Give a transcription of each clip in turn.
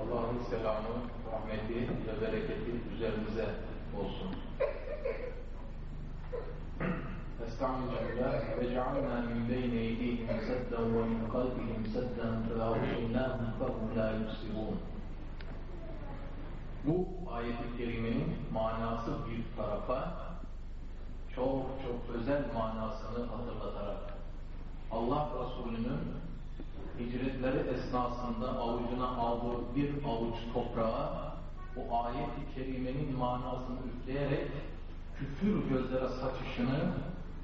Allah'ın selamı, rahmeti ve bereketi üzerimize olsun. Estağfirullah ve cealna min beyni eydihim sedden ve min kalbihim sedden feavşinnâhum fehum la yusirun. Bu ayet-i kerimenin manası bir tarafa çok çok özel manasını hatırlatarak Allah Resulü'nün hicretleri esnasında avucuna aldığı bir avuç toprağa o ayet-i kerimenin manasını üfleyerek küfür gözlere saçışını,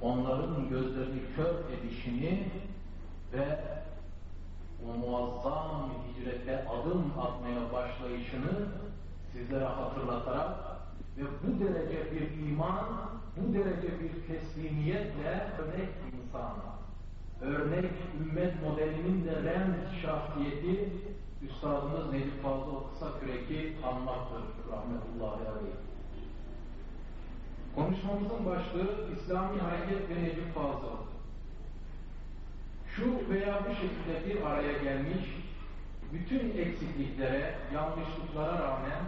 onların gözlerini kör edişini ve o muazzam hicrete adım atmaya başlayışını sizlere hatırlatarak ve bu derece bir iman, bu derece bir teslimiyetle örnek insan, örnek ümmet modelinin de remz şahsiyeti Üstadımız Necip Fazıl Kısa Kürek'i anmaktır. Rahmetullahi aleyh. Konuşmamızın başlığı İslami Hareket ve Necip Fazıl. Şu veya bu şekilde bir araya gelmiş, bütün eksikliklere, yanlışlıklara rağmen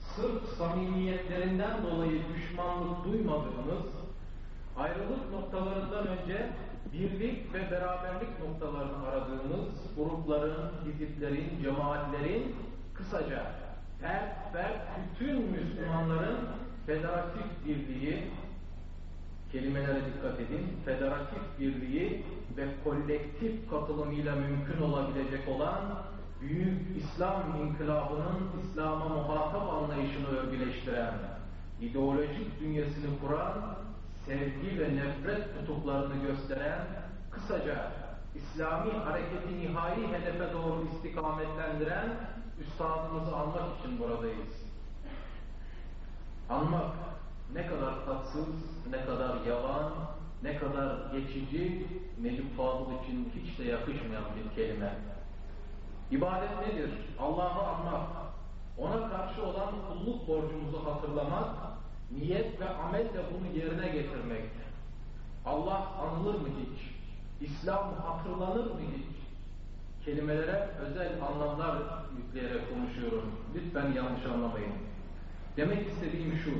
sırf samimiyetlerinden dolayı düşmanlık duymadığımız, ayrılık noktalarından önce birlik ve beraberlik noktalarını aradığımız grupların, hiziplerin, cemaatlerin, kısaca her ve bütün Müslümanların federatif birliği, kelimelere dikkat edin, federatif birliği ve kolektif katılımıyla mümkün olabilecek olan büyük İslam inkılabının İslam'a muhatap anlayışını örgüleştiren, ideolojik dünyasını kuran, sevgi ve nefret kutuplarını gösteren, kısaca İslami hareketi nihai hedefe doğru istikametlendiren üstadımızı anmak için buradayız. Anmak ne kadar tatsız, ne kadar yalan, ne kadar geçici, Necip Fazıl için hiç de yakışmayan bir kelime. İbadet nedir? Allah'ı anmak, ona karşı olan kulluk borcumuzu hatırlamak, niyet ve amelle bunu yerine getirmek. Allah anılır mı hiç? İslam hatırlanır mı hiç? Kelimelere özel anlamlar yükleyerek konuşuyorum. Lütfen yanlış anlamayın. Demek istediğim şu,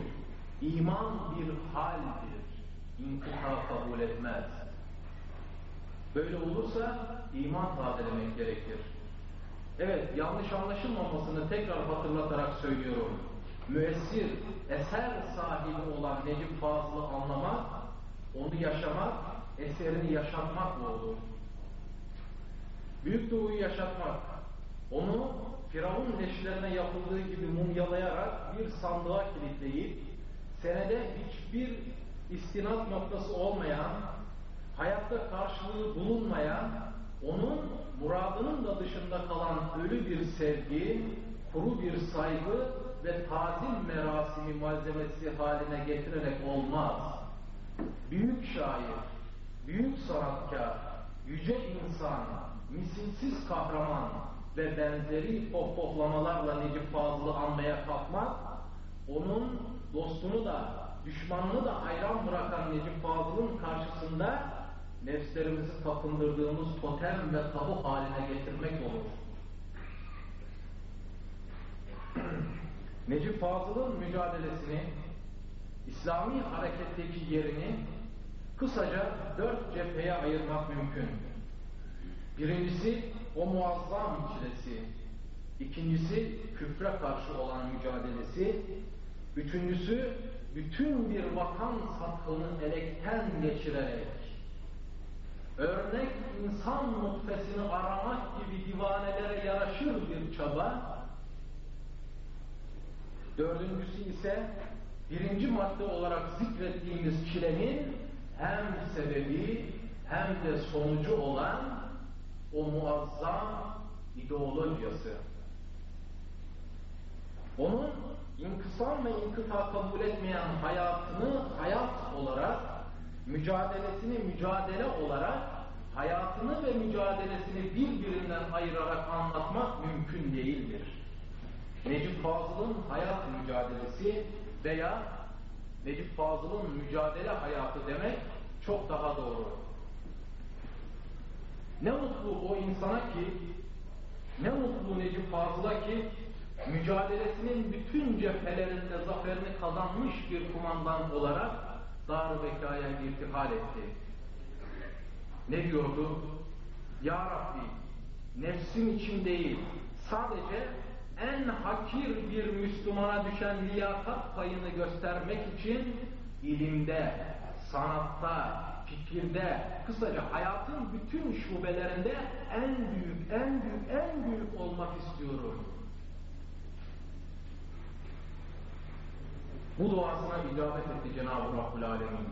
iman bir haldir, inkıta kabul etmez. Böyle olursa iman tazelemek gerekir. Evet, yanlış anlaşılmamasını tekrar hatırlatarak söylüyorum. Müessir, eser sahibi olan Necip Fazıl'ı anlamak, onu yaşamak, eserini yaşatmakla olur. Büyük Doğu'yu yaşatmak, onu Firavun leşlerine yapıldığı gibi mumyalayarak bir sandığa kilitleyip, senede hiçbir istinat noktası olmayan, hayatta karşılığı bulunmayan, onun muradının da dışında kalan ölü bir sevgi, kuru bir saygı ve tazim merasimi malzemesi haline getirerek olmaz. Büyük şair, büyük sanatkar, yüce insan, misilsiz kahraman ve benzeri pohpohlamalarla Necip Fazıl'ı anmaya kalkmak, onun dostunu da, düşmanını da hayran bırakan Necip Fazıl'ın karşısında nefslerimizi tapındırdığımız totem ve tabu haline getirmek olur. Necip Fazıl'ın mücadelesini, İslami hareketteki yerini kısaca dört cepheye ayırmak mümkün. Birincisi o muazzam çilesi, ikincisi küfre karşı olan mücadelesi, üçüncüsü bütün bir vatan sathını elekten geçirerek örnek insan noktasını aramak gibi divanelere yaraşır bir çaba, dördüncüsü ise birinci madde olarak zikrettiğimiz çilenin hem sebebi hem de sonucu olan o muazzam ideolojisi. Onun inkısam ve inkıta kabul etmeyen hayatını hayat olarak, mücadelesini mücadele olarak, hayatını ve mücadelesini birbirinden ayırarak anlatmak mümkün değildir. Necip Fazıl'ın hayat mücadelesi veya Necip Fazıl'ın mücadele hayatı demek çok daha doğru. Ne mutlu o insana ki, ne mutlu Necip Fazıl'a ki, mücadelesinin bütün cephelerinde zaferini kazanmış bir kumandan olarak Dar-ı Beka'ya irtihal etti. Ne diyordu? Ya Rabbi, nefsim için değil, sadece en hakir bir Müslümana düşen liyakat payını göstermek için ilimde, sanatta, fikirde, kısaca hayatın bütün şubelerinde en büyük, en büyük, en büyük olmak istiyorum. Bu duasına icabet etti Cenab-ı Rabbül Alemin.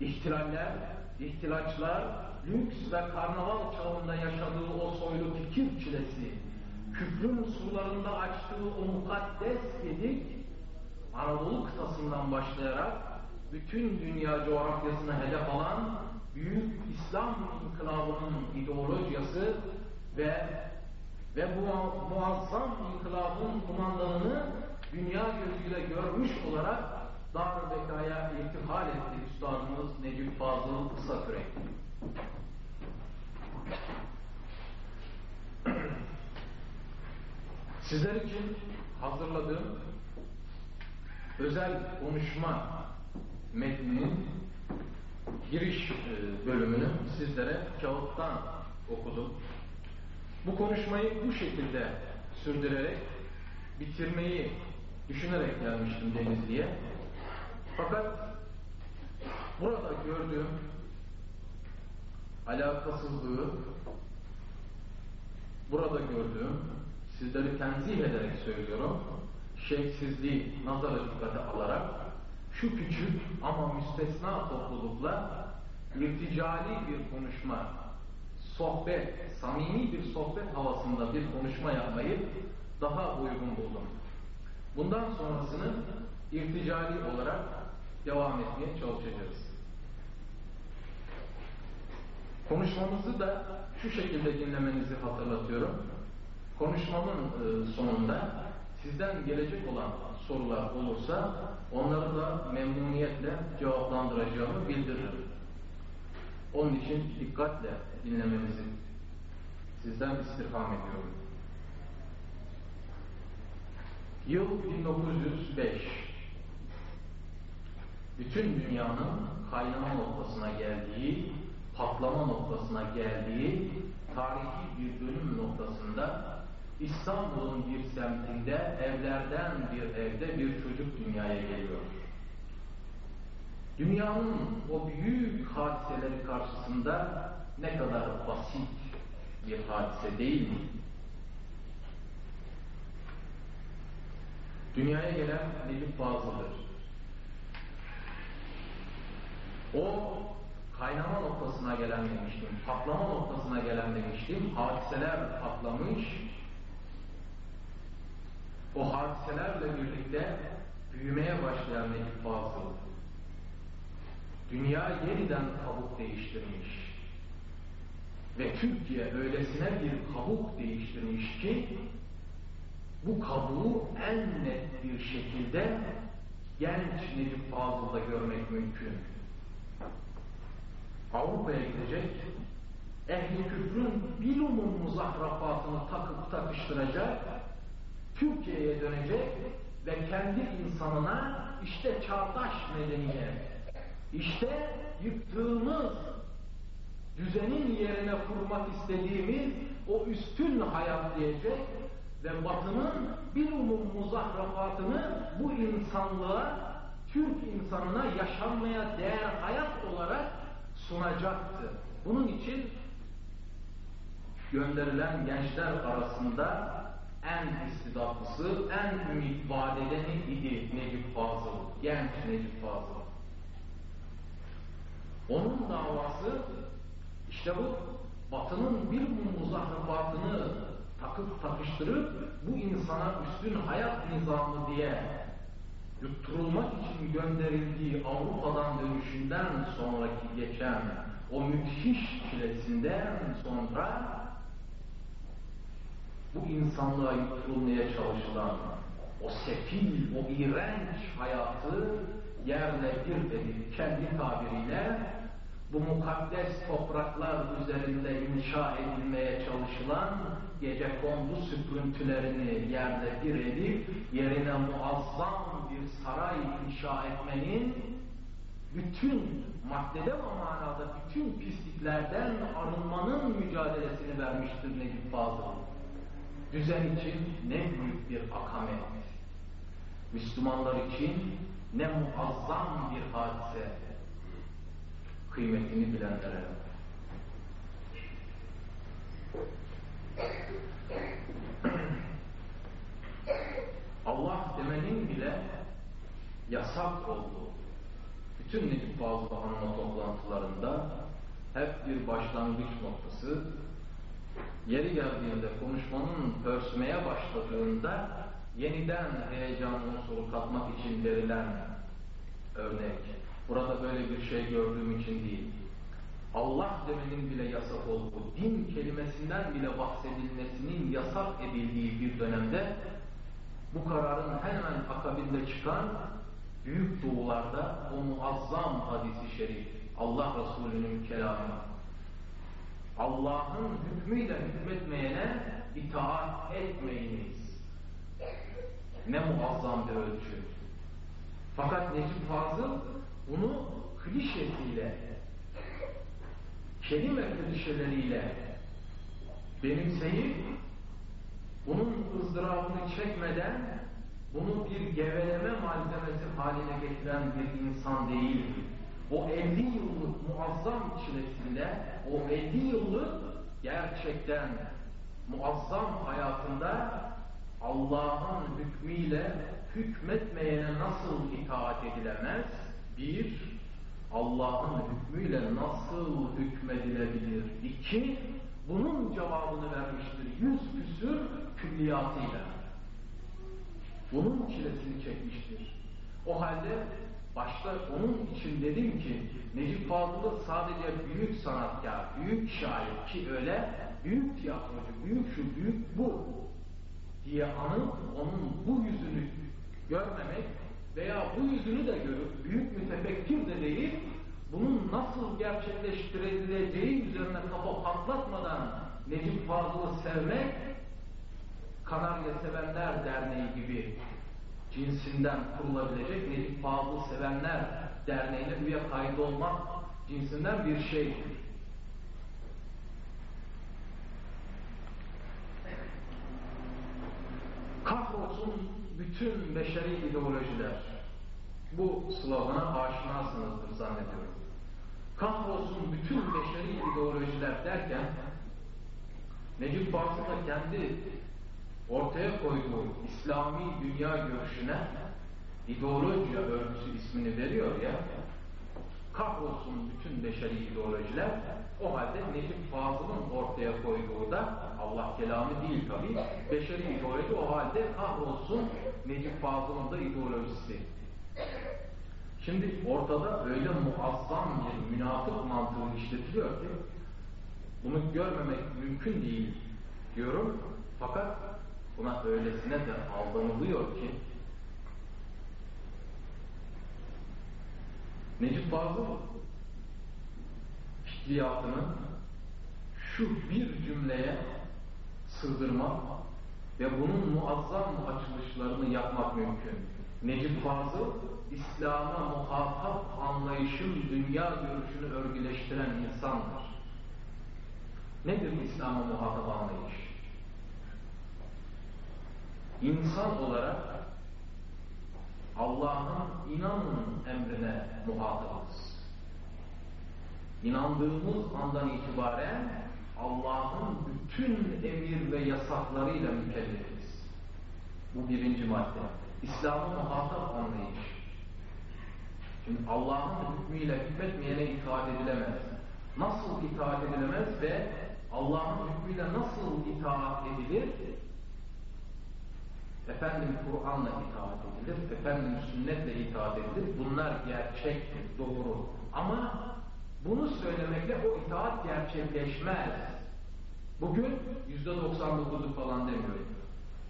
İhtilaller, ihtilaçlar, lüks ve karnaval çağında yaşadığı o soylu fikir çilesi, küfrün surlarında açtığı o mukaddes gedik, Anadolu kıtasından başlayarak bütün dünya coğrafyasını hedef alan büyük İslam inkılabının ideolojisi ve ve bu muazzam inkılabın kumandanını dünya gözüyle görmüş olarak Dar-ı Beka'ya irtihal etti Üstadımız Necip Fazıl Kısakürek. Sizler için hazırladığım özel konuşma metninin giriş e, bölümünü sizlere kağıttan okudum. Bu konuşmayı bu şekilde sürdürerek bitirmeyi düşünerek gelmiştim Denizli'ye. Fakat burada gördüğüm alakasızlığı, burada gördüğüm, sizleri tenzih ederek söylüyorum, şevksizliği nazara dikkate alarak şu küçük ama müstesna toplulukla irticali bir konuşma, sohbet, samimi bir sohbet havasında bir konuşma yapmayı daha uygun buldum. Bundan sonrasını irticali olarak devam etmeye çalışacağız. Konuşmamızı da şu şekilde dinlemenizi hatırlatıyorum. Konuşmamın e, sonunda sizden gelecek olan sorular olursa onları da memnuniyetle cevaplandıracağımı bildiririm. Onun için dikkatle dinlemenizi sizden istirham ediyorum. Yıl 1905. Bütün dünyanın kaynama noktasına geldiği, patlama noktasına geldiği tarihi bir dönüm noktasında İstanbul'un bir semtinde evlerden bir evde bir çocuk dünyaya geliyor. Dünyanın o büyük hadiseleri karşısında ne kadar basit bir hadise değil mi? Dünyaya gelen Necip Fazıl'dır. O kaynama noktasına gelen demiştim, patlama noktasına gelen demiştim, hadiseler patlamış, o hadiselerle birlikte büyümeye başlayan Necip Fazıl, dünya yeniden kabuk değiştirmiş ve Türkiye öylesine bir kabuk değiştirmiş ki bu kabuğu en net bir şekilde genç Necip Fazıl'da görmek mümkün. Avrupa'ya gidecek, ehli küfrün bilumum muzahrafatını takıp takıştıracak, Türkiye'ye dönecek ve kendi insanına işte çağdaş medeniyet, işte yıktığımız düzenin yerine kurmak istediğimiz o üstün hayat diyecek ve Batı'nın bir umum muzahrafatını bu insanlığa, Türk insanına yaşanmaya değer hayat olarak sunacaktı. Bunun için gönderilen gençler arasında en istidatlısı, en ümit vadedeni idi Necip Fazıl, genç Necip Fazıl. Onun davası işte bu Batı'nın bir muzahrafatını takıp takıştırıp bu insana üstün hayat nizamı diye yutturulmak için gönderildiği Avrupa'dan dönüşünden sonraki geçen o müthiş çilesinden sonra bu insanlığa yutturulmaya çalışılan o sefil, o iğrenç hayatı yerle bir edip kendi tabiriyle bu mukaddes topraklar üzerinde inşa edilmeye çalışılan gece kondu süprüntülerini yerle bir edip yerine muazzam bir saray inşa etmenin bütün maddede ve manada bütün pisliklerden arınmanın mücadelesini vermiştir Necip Fazıl. Düzen için ne büyük bir akamet. Müslümanlar için ne muazzam bir hadise. Kıymetini bilenlere. Allah demenin bile yasak olduğu, bütün Necip Fazıl Hanım'a toplantılarında hep bir başlangıç noktası, yeri geldiğinde konuşmanın pörsümeye başladığında yeniden heyecan unsuru katmak için verilen örnek. Burada böyle bir şey gördüğüm için değil. Allah demenin bile yasak olduğu, din kelimesinden bile bahsedilmesinin yasak edildiği bir dönemde bu kararın hemen akabinde çıkan büyük doğularda o muazzam hadisi şerif, Allah Resulü'nün kelamı, Allah'ın hükmüyle hükmetmeyene itaat etmeyiniz. Ne muazzam bir ölçü. Fakat Necip Fazıl bunu klişesiyle, kelime klişeleriyle benimseyip bunun ızdırabını çekmeden bunu bir geveleme malzemesi haline getiren bir insan değil. O 50 yıllık muazzam çilesinde, o 50 yıllık gerçekten muazzam hayatında Allah'ın hükmüyle hükmetmeyene nasıl itaat edilemez? Bir, Allah'ın hükmüyle nasıl hükmedilebilir? İki, bunun cevabını vermiştir yüz küsür külliyatıyla. Bunun çilesini çekmiştir. O halde başta onun için dedim ki Necip Fazıl'ı sadece büyük sanatkar, büyük şair ki öyle büyük tiyatrocu, büyük şu, büyük bu diye anıp onun bu yüzünü görmemek veya bu yüzünü de görüp büyük mütefekkir de değil bunun nasıl gerçekleştirileceği üzerine kafa patlatmadan Necip Fazıl'ı sevmek Kanarya Sevenler Derneği gibi cinsinden kurulabilecek Necip Fazıl Sevenler Derneği'ne üye kaydı olmak cinsinden bir şey. Kahrolsun bütün beşeri ideolojiler. Bu slogana aşinasınızdır zannediyorum. Kahrolsun bütün beşeri ideolojiler derken Necip Fazıl kendi ortaya koyduğu İslami dünya görüşüne ideolojiya örgüsü ismini veriyor ya kahrolsun bütün beşeri ideolojiler o halde Necip Fazıl'ın ortaya koyduğu da Allah kelamı değil tabi beşeri ideoloji o halde kahrolsun Necip Fazıl'ın da ideolojisi. Şimdi ortada öyle muazzam bir münafık mantığı işletiliyor ki bunu görmemek mümkün değil diyorum. Fakat buna öylesine de aldanılıyor ki Necip Fazıl fikriyatını şu bir cümleye sığdırmak ve bunun muazzam açılışlarını yapmak mümkün. Necip Fazıl, İslam'a muhatap anlayışın dünya görüşünü örgüleştiren insandır. Nedir İslam'a muhatap anlayış? İnsan olarak Allah'ın inanın emrine muhatabız. İnandığımız andan itibaren Allah'ın bütün emir ve yasaklarıyla mükellefiz. Bu birinci madde. İslam'ın muhatap anlayış. Şimdi Allah'ın hükmüyle hükmetmeyene itaat edilemez. Nasıl itaat edilemez ve Allah'ın hükmüyle nasıl itaat edilir? Efendim Kur'an'la itaat edilir, efendim sünnetle itaat edilir. Bunlar gerçektir, doğru. Ama bunu söylemekle o itaat gerçekleşmez. Bugün yüzde 99'u falan demiyorum.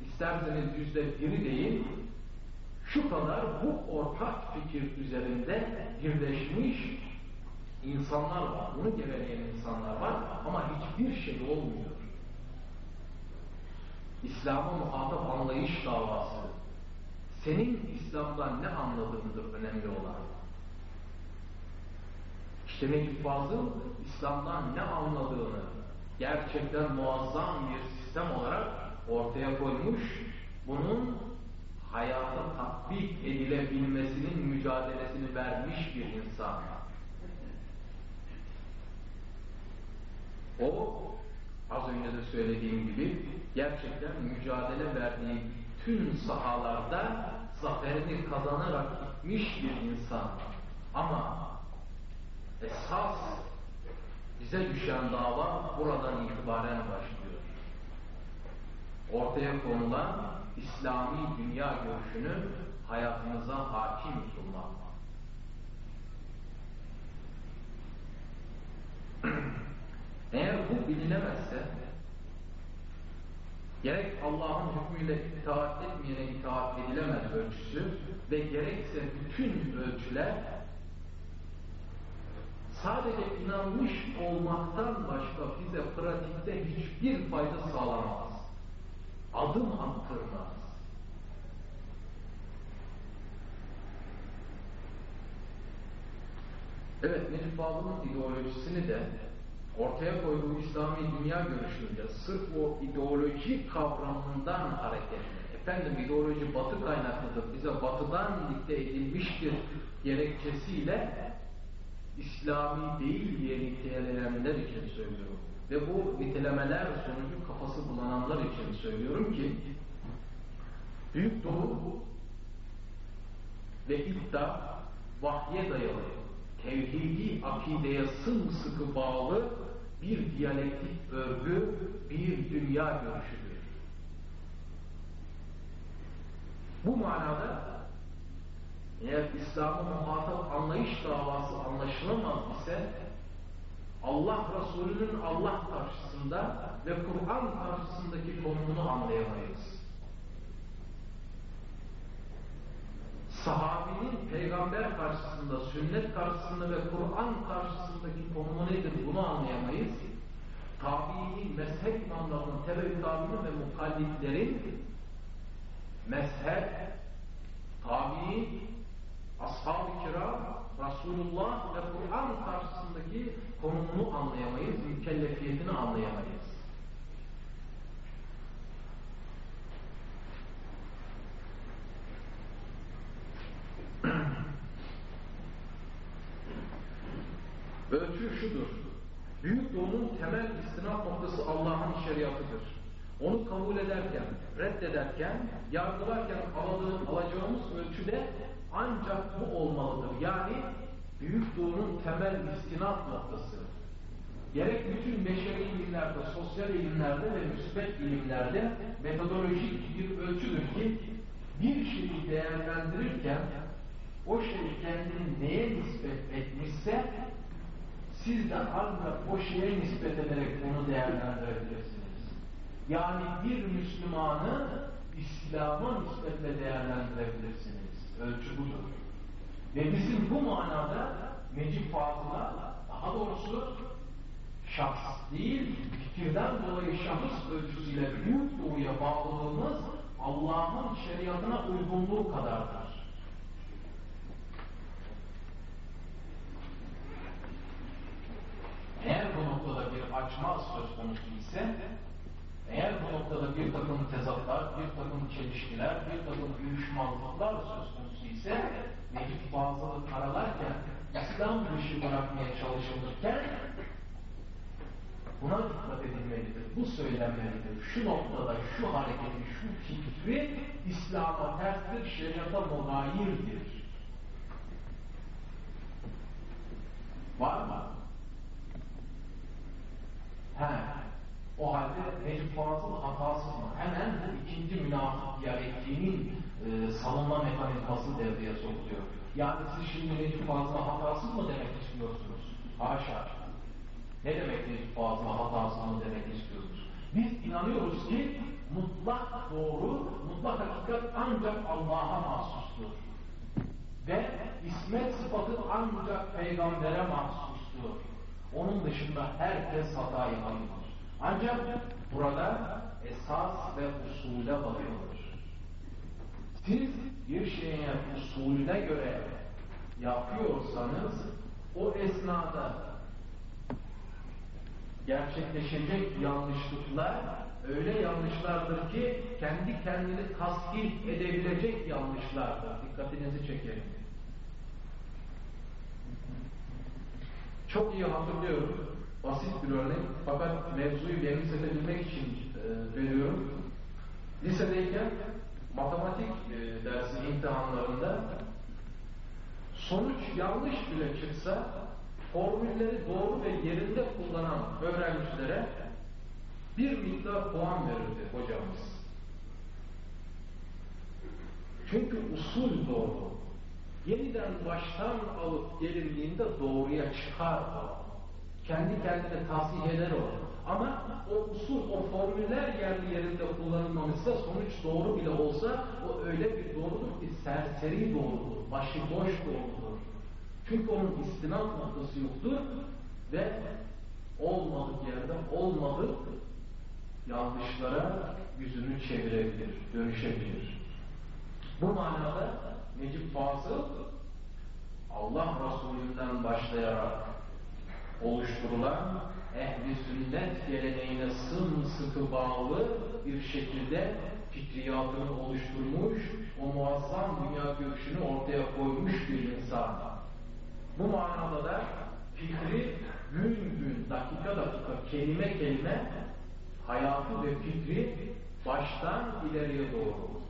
İsterseniz yüzde biri değil, şu kadar bu ortak fikir üzerinde birleşmiş insanlar var. Bunu geveleyen insanlar var ama hiçbir şey olmuyor. İslam'a muhatap anlayış davası. Senin İslam'dan ne anladığındır önemli olan. İşte Necip Fazıl İslam'dan ne anladığını gerçekten muazzam bir sistem olarak ortaya koymuş. Bunun hayata tatbik edilebilmesinin mücadelesini vermiş bir insan. O az önce de söylediğim gibi gerçekten mücadele verdiği tüm sahalarda zaferini kazanarak gitmiş bir insan. Ama esas bize düşen dava buradan itibaren başlıyor. Ortaya konulan İslami dünya görüşünü hayatımıza hakim tutmak. Eğer bu bilinemezse gerek Allah'ın hükmüyle itaat etmeyene itaat edilemez ölçüsü ve gerekse bütün ölçüler sadece inanmış olmaktan başka bize pratikte hiçbir fayda sağlamaz. Adım attırmaz. Evet, Necip Fazıl'ın ideolojisini de ortaya koyduğu İslami dünya görüşünde sırf o ideoloji kavramından hareketle, efendim ideoloji batı kaynaklıdır, bize batıdan dikte edilmiştir gerekçesiyle İslami değil diye niteleyenler için söylüyorum. Ve bu nitelemeler sonucu kafası bulananlar için söylüyorum ki Büyük Doğu ve iddia vahye dayalı, tevhidi akideye sımsıkı bağlı bir diyalektik örgü, bir dünya görüşüdür. Bu manada eğer İslam'ı muhatap anlayış davası anlaşılamaz ise Allah Resulü'nün Allah karşısında ve Kur'an karşısındaki konumunu anlayamayız. Sahabinin peygamber karşısında, sünnet karşısında ve Kur'an karşısındaki konumu nedir bunu anlayamayız. Tabiinin, mezhep imamlarının, tebe tabiinin ve mukallitlerin mezhep, tabiin, ashab-ı kiram, Resulullah ve Kur'an karşısındaki konumunu anlayamayız, mükellefiyetini anlayamayız. Ölçü şudur. Büyük doğunun temel istinaf noktası Allah'ın şeriatıdır. Onu kabul ederken, reddederken, yargılarken aladığım, alacağımız ölçüde ancak bu olmalıdır. Yani büyük doğunun temel istinaf noktası. Gerek bütün beşeri ilimlerde, sosyal ilimlerde ve müsbet ilimlerde metodolojik bir ölçüdür ki bir şeyi değerlendirirken o şey kendini neye nispet etmişse siz de ancak o şeye nispet ederek onu değerlendirebilirsiniz. Yani bir Müslümanı İslam'a nispetle değerlendirebilirsiniz. Ölçü budur. Ve bizim bu manada Necip Fazıl'a daha doğrusu şahs değil, fikirden dolayı şahıs ölçüsüyle büyük doğuya bağlılığımız Allah'ın şeriatına uygunluğu kadardır. Eğer bu açma söz konusu ise, eğer bu noktada bir takım tezatlar, bir takım çelişkiler, bir takım uyuşmazlıklar söz konusu ise, Necip Fazıl'ı karalarken, İslam dışı bırakmaya çalışılırken, buna dikkat edilmelidir, bu söylenmelidir. Şu noktada, şu hareketi, şu fikri İslam'a terstir, şeriata mugayirdir. Var mı? He. O halde Necip Fazıl hatası mı? Hemen bu ikinci münafık diyalektiğinin e, savunma mekanizması devreye sokuluyor. Yani siz şimdi Necip Fazıl'a hatasız mı demek istiyorsunuz? Haşa. Ne demek Necip Fazıl'a hatasız mı demek istiyorsunuz? Biz inanıyoruz ki mutlak doğru, mutlak hakikat ancak Allah'a mahsustur. Ve ismet sıfatı ancak peygambere mahsustur. Onun dışında herkes hata yapabilir. Ancak burada esas ve usule bakılır. Siz bir şeyin usulüne göre yapıyorsanız o esnada gerçekleşecek yanlışlıklar öyle yanlışlardır ki kendi kendini tasdik edebilecek yanlışlardır. Dikkatinizi çekelim. Çok iyi hatırlıyorum. Basit bir örnek. Fakat mevzuyu benimsetebilmek için e, veriyorum. Lisedeyken matematik e, dersi imtihanlarında sonuç yanlış bile çıksa formülleri doğru ve yerinde kullanan öğrencilere bir miktar puan verirdi hocamız. Çünkü usul doğru. Yeniden baştan alıp gelindiğinde doğruya çıkar o. Kendi kendine tahsih eder o. Ama o usul, o formüller yerli yerinde kullanılmamışsa sonuç doğru bile olsa o öyle bir doğrudur ki serseri doğrudur, başıboş doğrudur. Çünkü onun istinat noktası yoktur ve olmadık yerden olmadık yanlışlara yüzünü çevirebilir, dönüşebilir. Bu manada Necip Fazıl Allah Resulü'nden başlayarak oluşturulan ehli sünnet geleneğine sımsıkı bağlı bir şekilde fikriyatını oluşturmuş, o muazzam dünya görüşünü ortaya koymuş bir insan. Bu manada da fikri gün gün, dakika dakika, kelime kelime hayatı ve fikri baştan ileriye doğru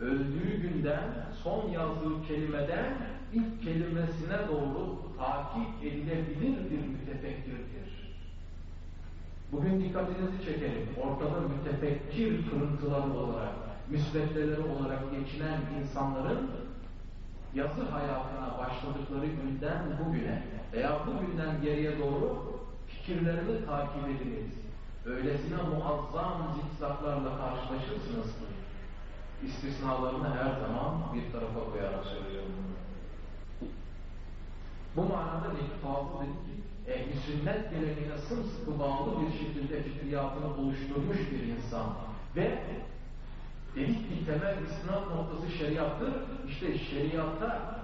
öldüğü günden son yazdığı kelimeden ilk kelimesine doğru takip edilebilir bir mütefekkirdir. Bugün dikkatinizi çekelim. Ortada mütefekkir kırıntıları olarak, müsveddeleri olarak geçinen insanların yazı hayatına başladıkları günden bugüne veya bugünden geriye doğru fikirlerini takip ediniz. Öylesine muazzam zikzaklarla karşılaşırsınız ki istisnalarını her zaman bir tarafa koyarak söylüyorum. Bu manada Necip Fazıl dedi ki, ehli sünnet geleneğine sımsıkı bağlı bir şekilde fikriyatını oluşturmuş bir insan ve dedik ki temel istinat noktası şeriattır. İşte şeriatta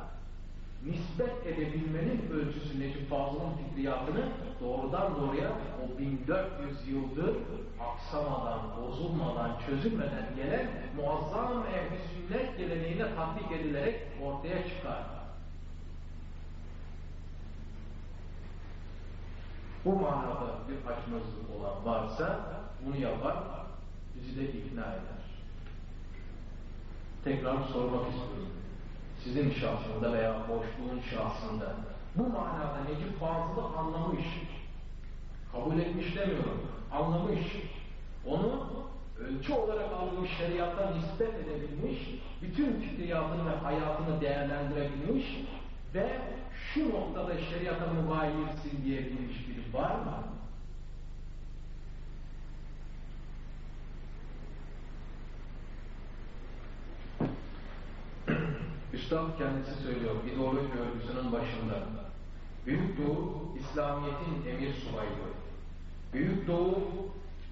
nispet edebilmenin ölçüsü Necip Fazıl'ın fikriyatını doğrudan doğruya o 1400 yıldır aksamadan, bozulmadan, çözülmeden gelen muazzam ehli sünnet geleneğine tatbik edilerek ortaya çıkar. Bu manada bir açmazlık olan varsa bunu yapar, bizi de ikna eder. Tekrar sormak istiyorum. Sizin şahsında veya boşluğun şahsında. Bu manada Necip Fazıl'ı anlamış, kabul etmiş demiyorum, anlamış, onu ölçü olarak aldığı şeriattan nispet edebilmiş, bütün fikriyatını ve hayatını değerlendirebilmiş ve şu noktada şeriata mubayirsin diyebilmiş biri var mı? Üstad kendisi söylüyor, ideoloji örgüsünün başında. Büyük Doğu, İslamiyet'in emir subayı. Büyük Doğu,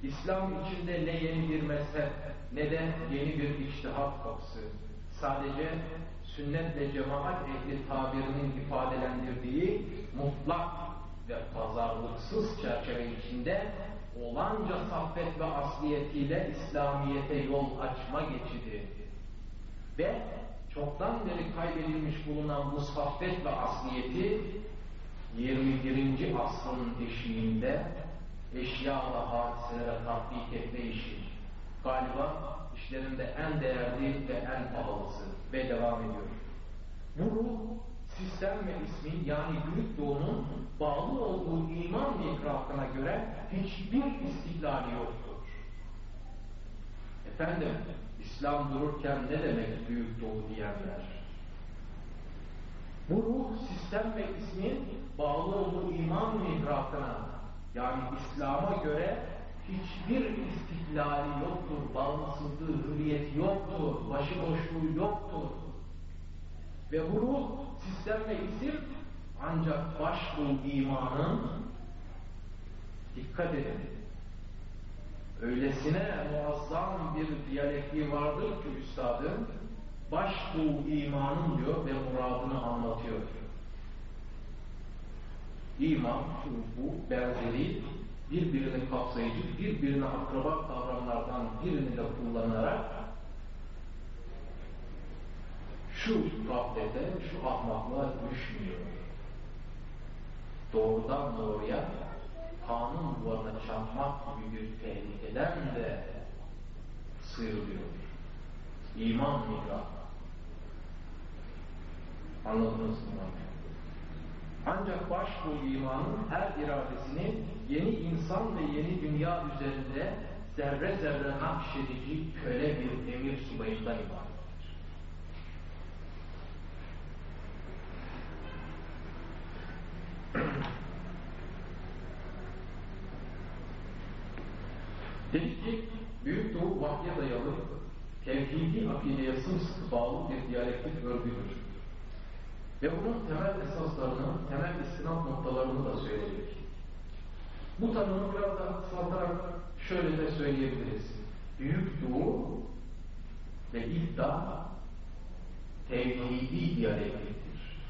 İslam içinde ne yeni bir mezhep ne de yeni bir içtihat kapısı. Sadece sünnetle cemaat ehli tabirinin ifadelendirdiği mutlak ve pazarlıksız çerçeve içinde olanca saffet ve asliyetiyle İslamiyet'e yol açma geçidi. Ve çoktan beri kaybedilmiş bulunan bu saffet ve asliyeti 21. asrın eşiğinde eşya ve hadiselere tatbik etme işi galiba işlerinde en değerli ve en pahalısı ve devam ediyor. Bu ruh sistem ve ismin yani Büyük Doğu'nun bağlı olduğu iman ikrafına göre hiçbir istiklali yoktur. Efendim, İslam dururken ne demek Büyük Doğu diyenler? Bu ruh sistem ve ismin bağlı olduğu iman ikrafına yani İslam'a göre hiçbir istiklali yoktur, bağımsızlığı, hürriyeti yoktur, başıboşluğu yoktur. Ve bu ruh, sistem ve isim ancak başbuğ imanın dikkat edin. Öylesine muazzam bir diyalektiği vardır ki üstadın başbuğ imanın diyor ve muradını anlatıyor. İman, şu bu benzeri birbirini kapsayıcı, birbirine akraba kavramlardan birini de kullanarak şu gaflete, şu ahmaklığa düşmüyor. Doğrudan doğruya kanun duvarına çarpmak gibi bir tehlikeden de sıyrılıyor. İman mihrak. Anladınız mı? Ancak baş bu imanın her iradesini yeni insan ve yeni dünya üzerinde zerre zerre nakşedici köle bir emir subayından ibarettir. Dedik ki Büyük Doğu vahye dayalı tevhidi akideye sımsıkı bağlı bir diyalektik örgüdür. Ve bunun temel esaslarını, temel istinat noktalarını da söyledik. Bu tanımı biraz daha kısaltarak şöyle de söyleyebiliriz. Büyük Doğu ve iddia tevhidi diyalektiktir.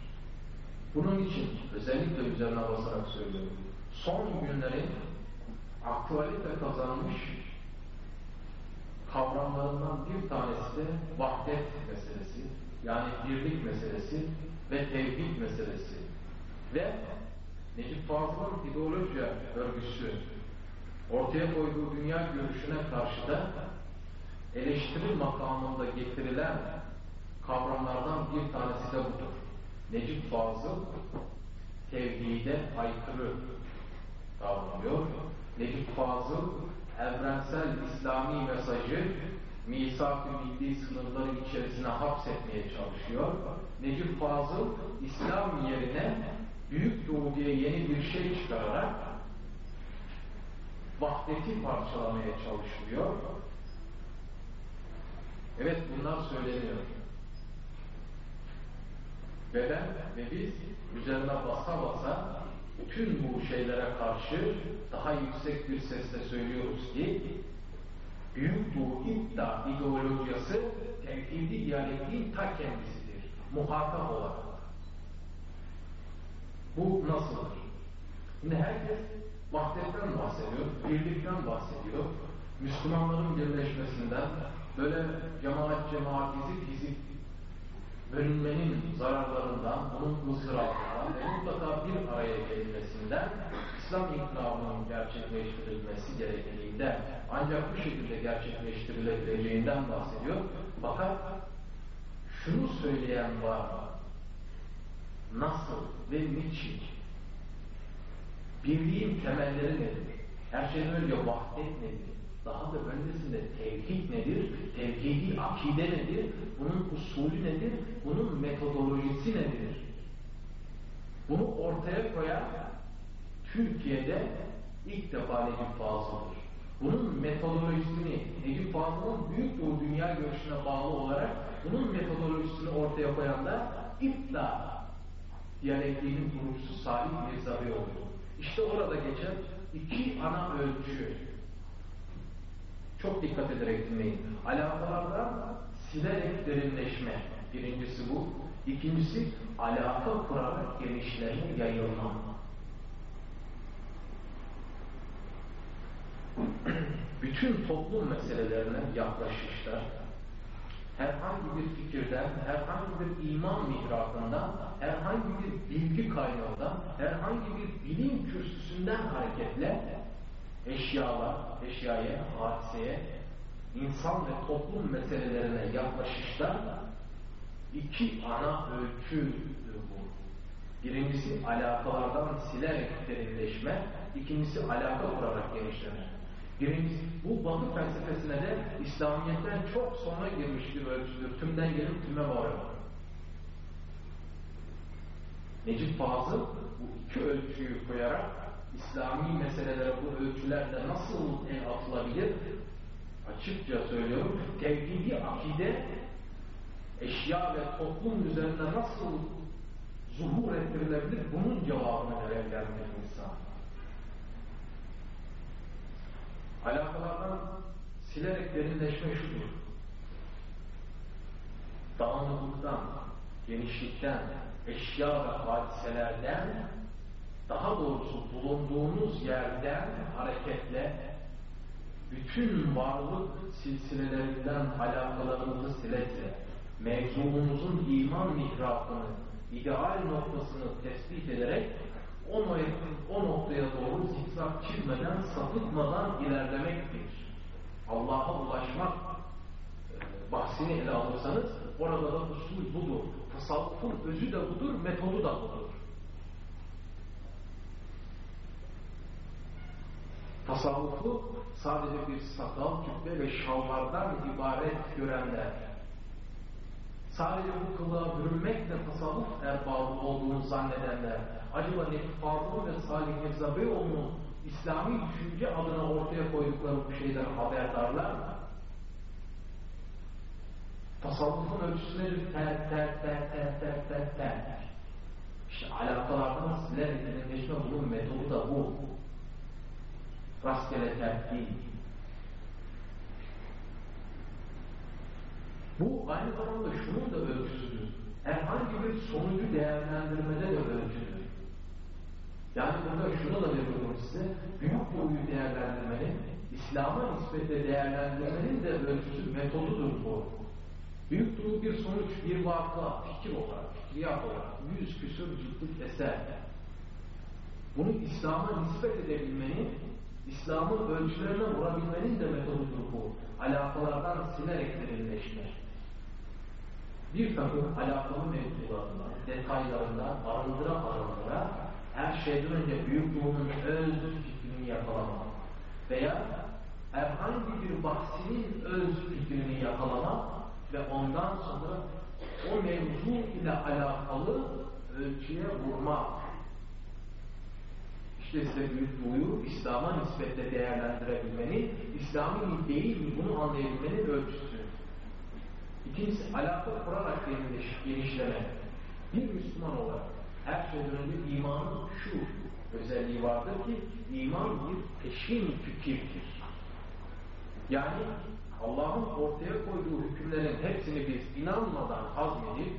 Bunun için özellikle üzerine basarak söylüyorum. Son günlerin aktualite kazanmış kavramlarından bir tanesi de vahdet meselesi, yani birlik meselesi ve tevhid meselesi. Ve Necip Fazıl'ın ideoloji örgüsü ortaya koyduğu dünya görüşüne karşı da eleştiri makamında getirilen kavramlardan bir tanesi de budur. Necip Fazıl tevhide aykırı davranıyor. Necip Fazıl evrensel İslami mesajı misak-ı milli sınırları içerisine hapsetmeye çalışıyor. Necip Fazıl İslam yerine Büyük Doğu diye yeni bir şey çıkararak vahdeti parçalamaya çalışılıyor. Evet bunlar söyleniyor. Ve ben ve biz üzerine basa basa tüm bu şeylere karşı daha yüksek bir sesle söylüyoruz ki Büyük Doğu iddia ideolojisi tevhidi diyalektiğin ta kendisidir. Muhatap olarak. Bu nasıldır? Yine herkes vahdetten bahsediyor, birlikten bahsediyor. Müslümanların birleşmesinden, böyle cemaat cemaat fizik fizik bölünmenin zararlarından, bunun ızdırabından ve mutlaka bir araya gelinmesinden İslam inkılabının gerçekleştirilmesi gerektiğinden ancak bu şekilde gerçekleştirilebileceğinden bahsediyor. Fakat şunu söyleyen var mı? Nasıl ve niçin? Birliğin temelleri nedir? Her şeyden önce vahdet nedir? Daha da öncesinde tevhid nedir? Tevhidi akide nedir? Bunun usulü nedir? Bunun metodolojisi nedir? Bunu ortaya koyan Türkiye'de ilk defa Necip Fazıl'dır. Bunun metodolojisini Necip Fazıl'ın Büyük Doğu Dünya Görüşü'ne bağlı olarak bunun metodolojisini ortaya koyan da İpta diyalektiğinin kurucusu Salih Mirza oldu. İşte orada geçen iki ana ölçü. Çok dikkat ederek dinleyin. Alakalardan silerek derinleşme. Birincisi bu. İkincisi alaka kurarak genişleme, yayılma. Bütün toplum meselelerine yaklaşışta herhangi bir fikirden, herhangi bir iman mihrakından, herhangi bir bilgi kaynağından, herhangi bir bilim kürsüsünden hareketle eşyalar, eşyaya, hadiseye, insan ve toplum meselelerine yaklaşışta iki ana ölçüdür bu. Birincisi alakalardan silerek derinleşme, ikincisi alaka kurarak genişleme. Birincisi, bu batı felsefesine de İslamiyet'ten çok sonra girmiş bir ölçüdür. Tümden gelip tüme varır. Necip Fazıl bu iki ölçüyü koyarak İslami meselelere bu ölçülerle nasıl el atılabilir? Açıkça söylüyorum, tevhidi akide eşya ve toplum üzerinde nasıl zuhur ettirilebilir? Bunun cevabını verebilir insan. Alakalardan silerek derinleşme şudur. Dağınıklıktan, genişlikten, eşya ve hadiselerden, daha doğrusu bulunduğunuz yerden hareketle bütün varlık silsilelerinden alakalarınızı siletse, mevzumuzun iman mihrafını, ideal noktasını tespit ederek o, o noktaya doğru zikzak çizmeden, sapıtmadan ilerlemektir. Allah'a ulaşmak e, bahsini ele alırsanız orada da usul budur. Tasavvufun özü de budur, metodu da budur. Tasavvufu sadece bir sakal, cübbe ve şalvardan ibaret görenler, sadece bu kılığa bürünmekle tasavvuf erbabı olduğunu zannedenler, acaba Nefi Fazıl ve Salih Mirza Beyoğlu'nun İslami düşünce adına ortaya koydukları bu şeyden haberdarlar mı? Tasavvufun ölçüsü nedir? Ter, ter, ter, ter, ter, ter, ter. İşte alakalardan sizler edinleşme bunun metodu da bu. Rastgele ter değil. Bu aynı zamanda şunun da ölçüsüdür. Herhangi bir sonucu değerlendirmede de ölçüdür. Yani burada şunu da veriyorum size, büyük boyu değerlendirmenin, İslam'a nispetle değerlendirmenin de ölçüsü, metodudur bu. Büyük doğu bir sonuç, bir vaka, fikir olarak, fikriyat olarak, yüz küsur ciltlik eser. Bunu İslam'a nispet edebilmenin, İslam'ın ölçülerine vurabilmenin de metodudur bu. Alakalardan silerek derinleşme. Bir takım alakalı mevzularından, detaylarından arındıra arındıra her şeyden önce büyük doğunun öz fikrini yakalamak veya herhangi bir bahsinin öz fikrini yakalamak ve ondan sonra o mevzu ile alakalı ölçüye vurmak. Büyük doğuyu İslam'a nispetle değerlendirebilmenin, İslami mi değil bunu anlayabilmenin ölçüsü. İkincisi alaka kurarak genişleme. Bir Müslüman olarak her şeyden önce imanın şu özelliği vardır ki iman bir peşin fikirdir. Yani Allah'ın ortaya koyduğu hükümlerin hepsini biz inanmadan hazmedip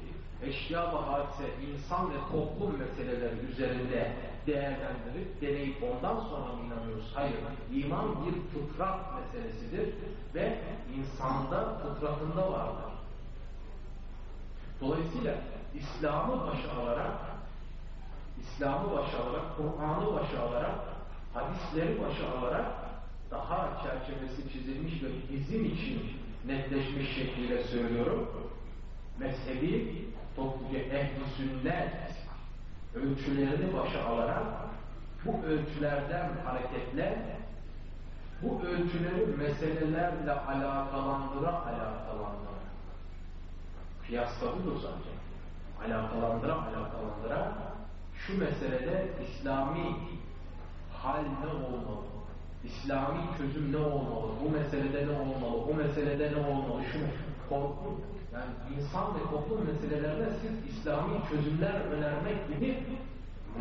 eşya ve hadise, insan ve toplum meseleleri üzerinde değerlendirip, deneyip ondan sonra mı inanıyoruz? Hayır. İman bir fıtrat meselesidir ve insanda fıtratında vardır. Dolayısıyla İslam'ı başa alarak İslam'ı başa alarak, Kur'an'ı başa alarak, hadisleri başa alarak daha çerçevesi çizilmiş ve bizim için netleşmiş şekliyle söylüyorum. Mezhebi, topluca ehli sünnet ölçülerini başa alarak bu ölçülerden hareketle bu ölçüleri meselelerle alakalandıra alakalandıra kıyasla budur zaten alakalandıra alakalandıra şu meselede İslami hal ne olmalı? İslami çözüm ne olmalı? Bu meselede ne olmalı? Bu meselede ne olmalı? Şu korku, yani insan ve toplum meselelerine siz İslami çözümler önermek gibi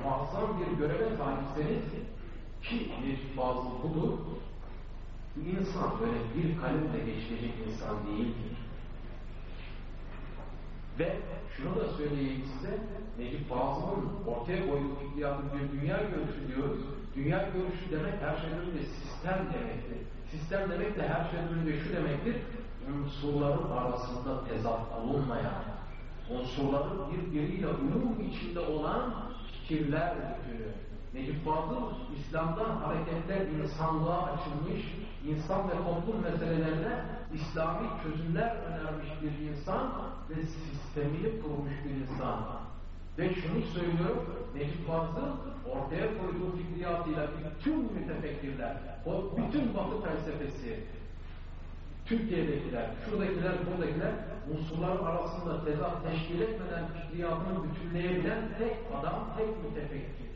muazzam bir göreve sahipseniz ki bir bazı budur, bu insan böyle bir kalemle geçilecek insan değildir. Ve şunu da söyleyeyim size, Necip Fazıl'ın ortaya koyduğu fikriyatın bir dünya görüşü diyoruz. Dünya görüşü demek her şeyden önce sistem demektir. Sistem demek de her şeyden önce şu demektir, unsurların arasında tezat bulunmayan, unsurların birbiriyle uyum içinde olan fikirler bütünü. Necip Fazıl, İslam'dan hareketler insanlığa açılmış, insan ve toplum meselelerine İslami çözümler önermiş bir insan ve sistemini kurmuş bir insan. Ve şunu söylüyorum, Necip Fazıl ortaya koyduğu fikriyatıyla bütün mütefekkirler, o bütün batı felsefesi, Türkiye'dekiler, şuradakiler, buradakiler unsurlar arasında tezat teşkil etmeden fikriyatını bütünleyebilen tek adam, tek mütefekkir.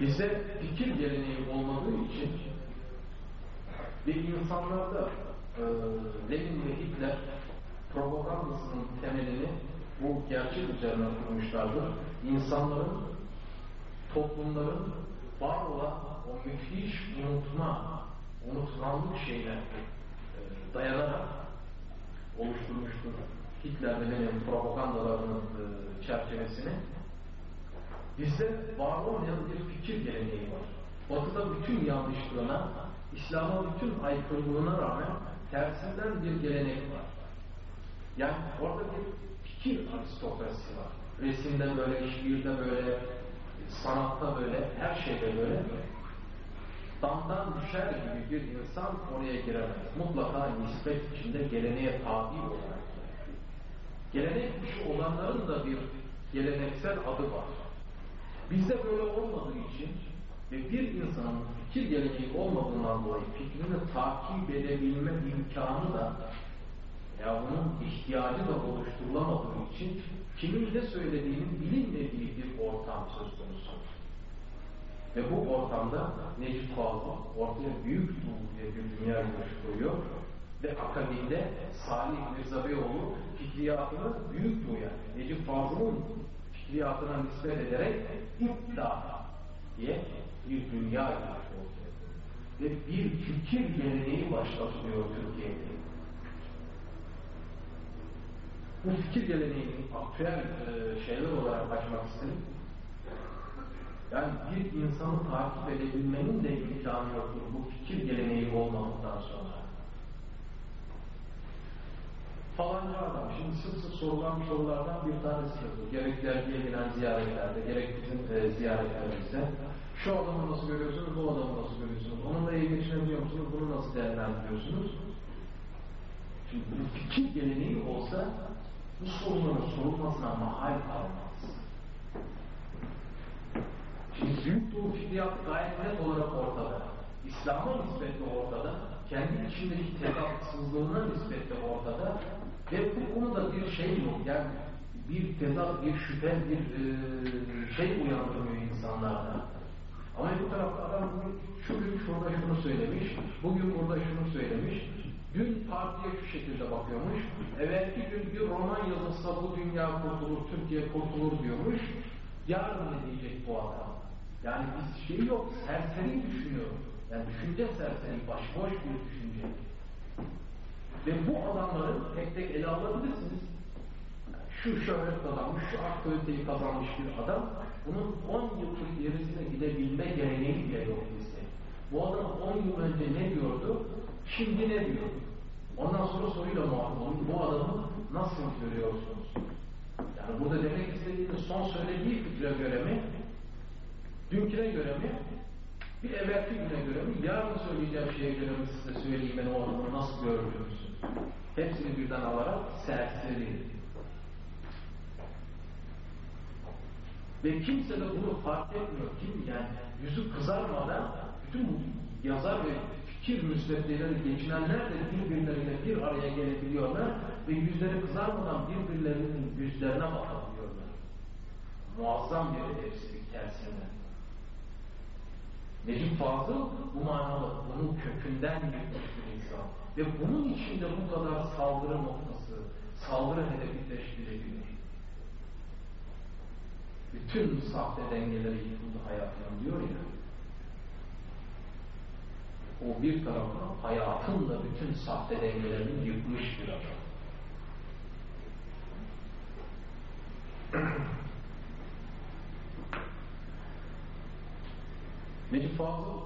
Bize fikir geleneği olmadığı için bir insanlarda e, Lenin ve Hitler propagandasının temelini bu gerçek üzerine kurmuşlardır. İnsanların, toplumların var olan o müthiş unutma, unutkanlık şeyine e, dayanarak oluşturmuştur. Hitler ve Lenin propagandalarının e, çerçevesini. Bizde var olmayan bir fikir geleneği var. Batı'da bütün yanlışlığına, İslam'a bütün aykırılığına rağmen tersinden bir gelenek var. Yani orada bir fikir aristokrasi var. Resimde böyle, şiirde böyle, sanatta böyle, her şeyde böyle. Damdan düşer gibi bir insan oraya giremez. Mutlaka nispet içinde geleneğe tabi olarak. Gelenek olanların da bir geleneksel adı var. Bizde böyle olmadığı için ve bir insanın fikir geleneği olmadığından dolayı fikrini takip edebilme imkanı da ya bunun ihtiyacı da oluşturulamadığı için kimin ne söylediğinin bilinmediği bir ortam söz konusu. Ve bu ortamda Necip Fazıl ortaya büyük diye bir dünya görüşü ve akabinde Salih Mirza Beyoğlu fikriyatını büyük doğuya, Necip Fazıl'ın fikriyatına nispet ederek iddia diye bir dünya görüşü ortaya. Ve bir fikir geleneği başlatılıyor Türkiye'de. Bu fikir geleneğini aktüel e, şeyler olarak açmak istedim. Yani bir insanı takip edebilmenin de imkanı yoktur bu fikir geleneği olmadıktan sonra. Falanca adam, şimdi sık sık sorulan sorulardan bir tanesi bu. Gerek dergiye gelen ziyaretlerde, gerek bizim e, ziyaretlerimizde. Şu adamı nasıl görüyorsunuz, bu adamı nasıl görüyorsunuz? Onunla iyi geçinebiliyor musunuz, bunu nasıl değerlendiriyorsunuz? Şimdi bu fikir geleneği olsa bu soruların sorulmasına mahal kalmaz. Şimdi Büyük Doğu fikriyatı gayet net olarak ortada. İslam'a nispetle ortada. Kendi içindeki tezatsızlığına nispetle ortada. Ve bu konuda bir şey yok. Yani bir tezat, bir şüphe, bir e, şey uyandırmıyor insanlarda. Ama bu tarafta adam şu gün şurada şunu söylemiş, bugün burada şunu söylemiş, dün partiye şu şekilde bakıyormuş, evvelki gün bir roman yazılsa bu dünya kurtulur, Türkiye kurtulur diyormuş, yarın ne diyecek bu adam? Yani biz şey yok, serseri düşünüyor. Yani düşünce serseri, başboş bir düşünce. Ve bu adamları tek tek ele alabilirsiniz. Şu şöhret kazanmış, şu aktiviteyi kazanmış bir adam, bunun 10 yıllık gerisine gidebilme geleneği bile yok bizde. Bu adam 10 yıl önce ne diyordu, şimdi ne diyor? Ondan sonra soruyla muhatap olun, bu adamı nasıl görüyorsunuz? Yani burada demek istediğiniz son söylediği fikre göre mi, dünküne göre mi, bir evvelki güne göre mi, yarın söyleyeceğim şeye göre mi size söyleyeyim ben o adamı nasıl gördüğünüzü? Hepsini birden alarak serseri. Ve kimse de bunu fark etmiyor. Kim yani yüzü kızarmadan bütün yazar ve fikir müsveddeleri geçinenler de birbirleriyle bir araya gelebiliyorlar ve yüzleri kızarmadan birbirlerinin yüzlerine bakabiliyorlar. Muazzam bir edepsizlik tersinden. Necip Fazıl bu manada bunun kökünden yıkmış bir insan. Ve bunun içinde bu kadar saldırı noktası, saldırı hedefi teşkil ediyor. Bütün sahte dengeleri yıkıldı hayatım diyor ya. O bir taraftan hayatınla bütün sahte dengelerini yıkmış bir adam. Necip Fazıl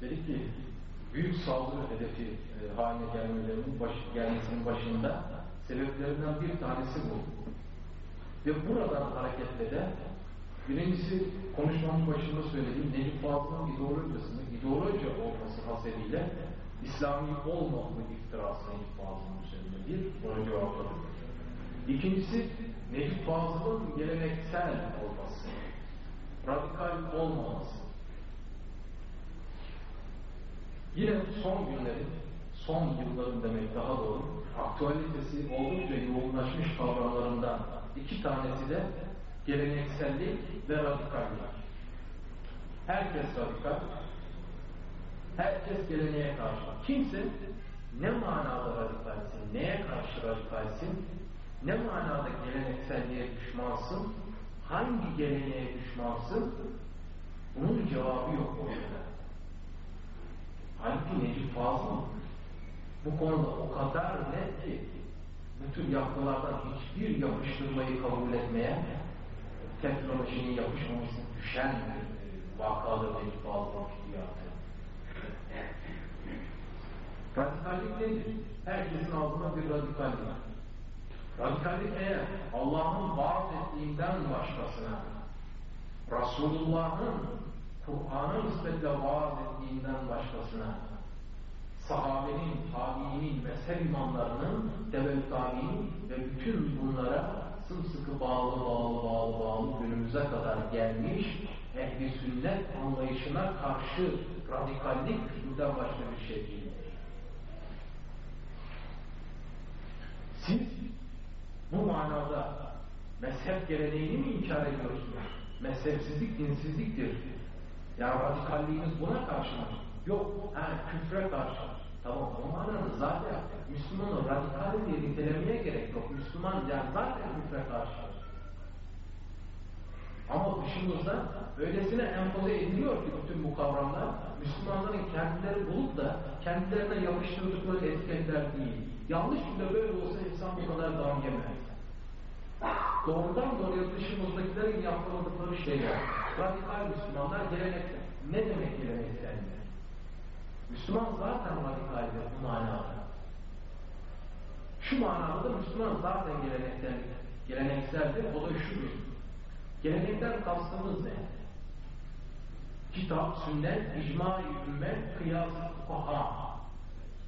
dedi ki büyük saldırı hedefi e, haline gelmelerinin baş, gelmesinin başında sebeplerinden bir tanesi bu. Ve buradan hareketle de birincisi konuşmamın başında söylediğim Necip Fazıl'ın ideolojisinin ideoloji olması hasebiyle İslami olmadığı iftirası Necip Fazıl'ın üzerinde bir, ona cevapladık. İkincisi Necip Fazıl'ın geleneksel olması, radikal olmaması. Yine son günlerin, son yılların demek daha doğru, aktualitesi oldukça yoğunlaşmış kavramlarından iki tanesi de geleneksellik ve radikallik. Herkes radikal. Herkes geleneğe karşı. Kimse ne manada radikalsin, neye karşı radikalsin, ne manada gelenekselliğe düşmansın, hangi geleneğe düşmansın, bunun cevabı yok ortada. Halbuki Necip Fazıl bu konuda o kadar net ki bu tür hiçbir yapıştırmayı kabul etmeyen teknolojinin yapışmamasına düşen bir vakadır Necip Fazıl'ın fikriyatı. Radikallik nedir? Herkesin ağzına bir radikallik. Radikallik eğer Allah'ın vaat ettiğinden başkasına, Resulullah'ın Kur'an'ın nispetle vaat ettiğinden başkasına, sahabenin, tabiinin, mezhep imamlarının, tebel tabi'in ve bütün bunlara sımsıkı bağlı bağlı bağlı bağlı günümüze kadar gelmiş ehli sünnet anlayışına karşı radikallik küfürden başka bir şey değildir. Siz bu manada mezhep geleneğini mi inkar ediyorsunuz? Mezhepsizlik dinsizliktir. Yani radikalliğiniz buna karşı mı? Yok, ha, küfre karşı. Tamam, o manada zaten Müslümanı radikal diye nitelemeye gerek yok. Müslüman yani zaten küfre karşı. Ama dışımızda öylesine empoze ediliyor ki bütün bu kavramlar Müslümanların kendileri bulup da kendilerine yapıştırdıkları etiketler değil. Yanlış bile böyle olsa insan bu kadar dam yemez. Doğrudan doğruya dışımızdakilerin yaptırmadıkları şeyler. Radikal Müslümanlar gelenekler. Ne demek gelenekler? Müslüman zaten radikaldir bu manada. Şu manada da Müslüman zaten gelenekten, gelenekseldir. O da şudur. Gelenekten kastımız ne? Kitap, sünnet, icma-i ümmet, kıyas-ı fukaha.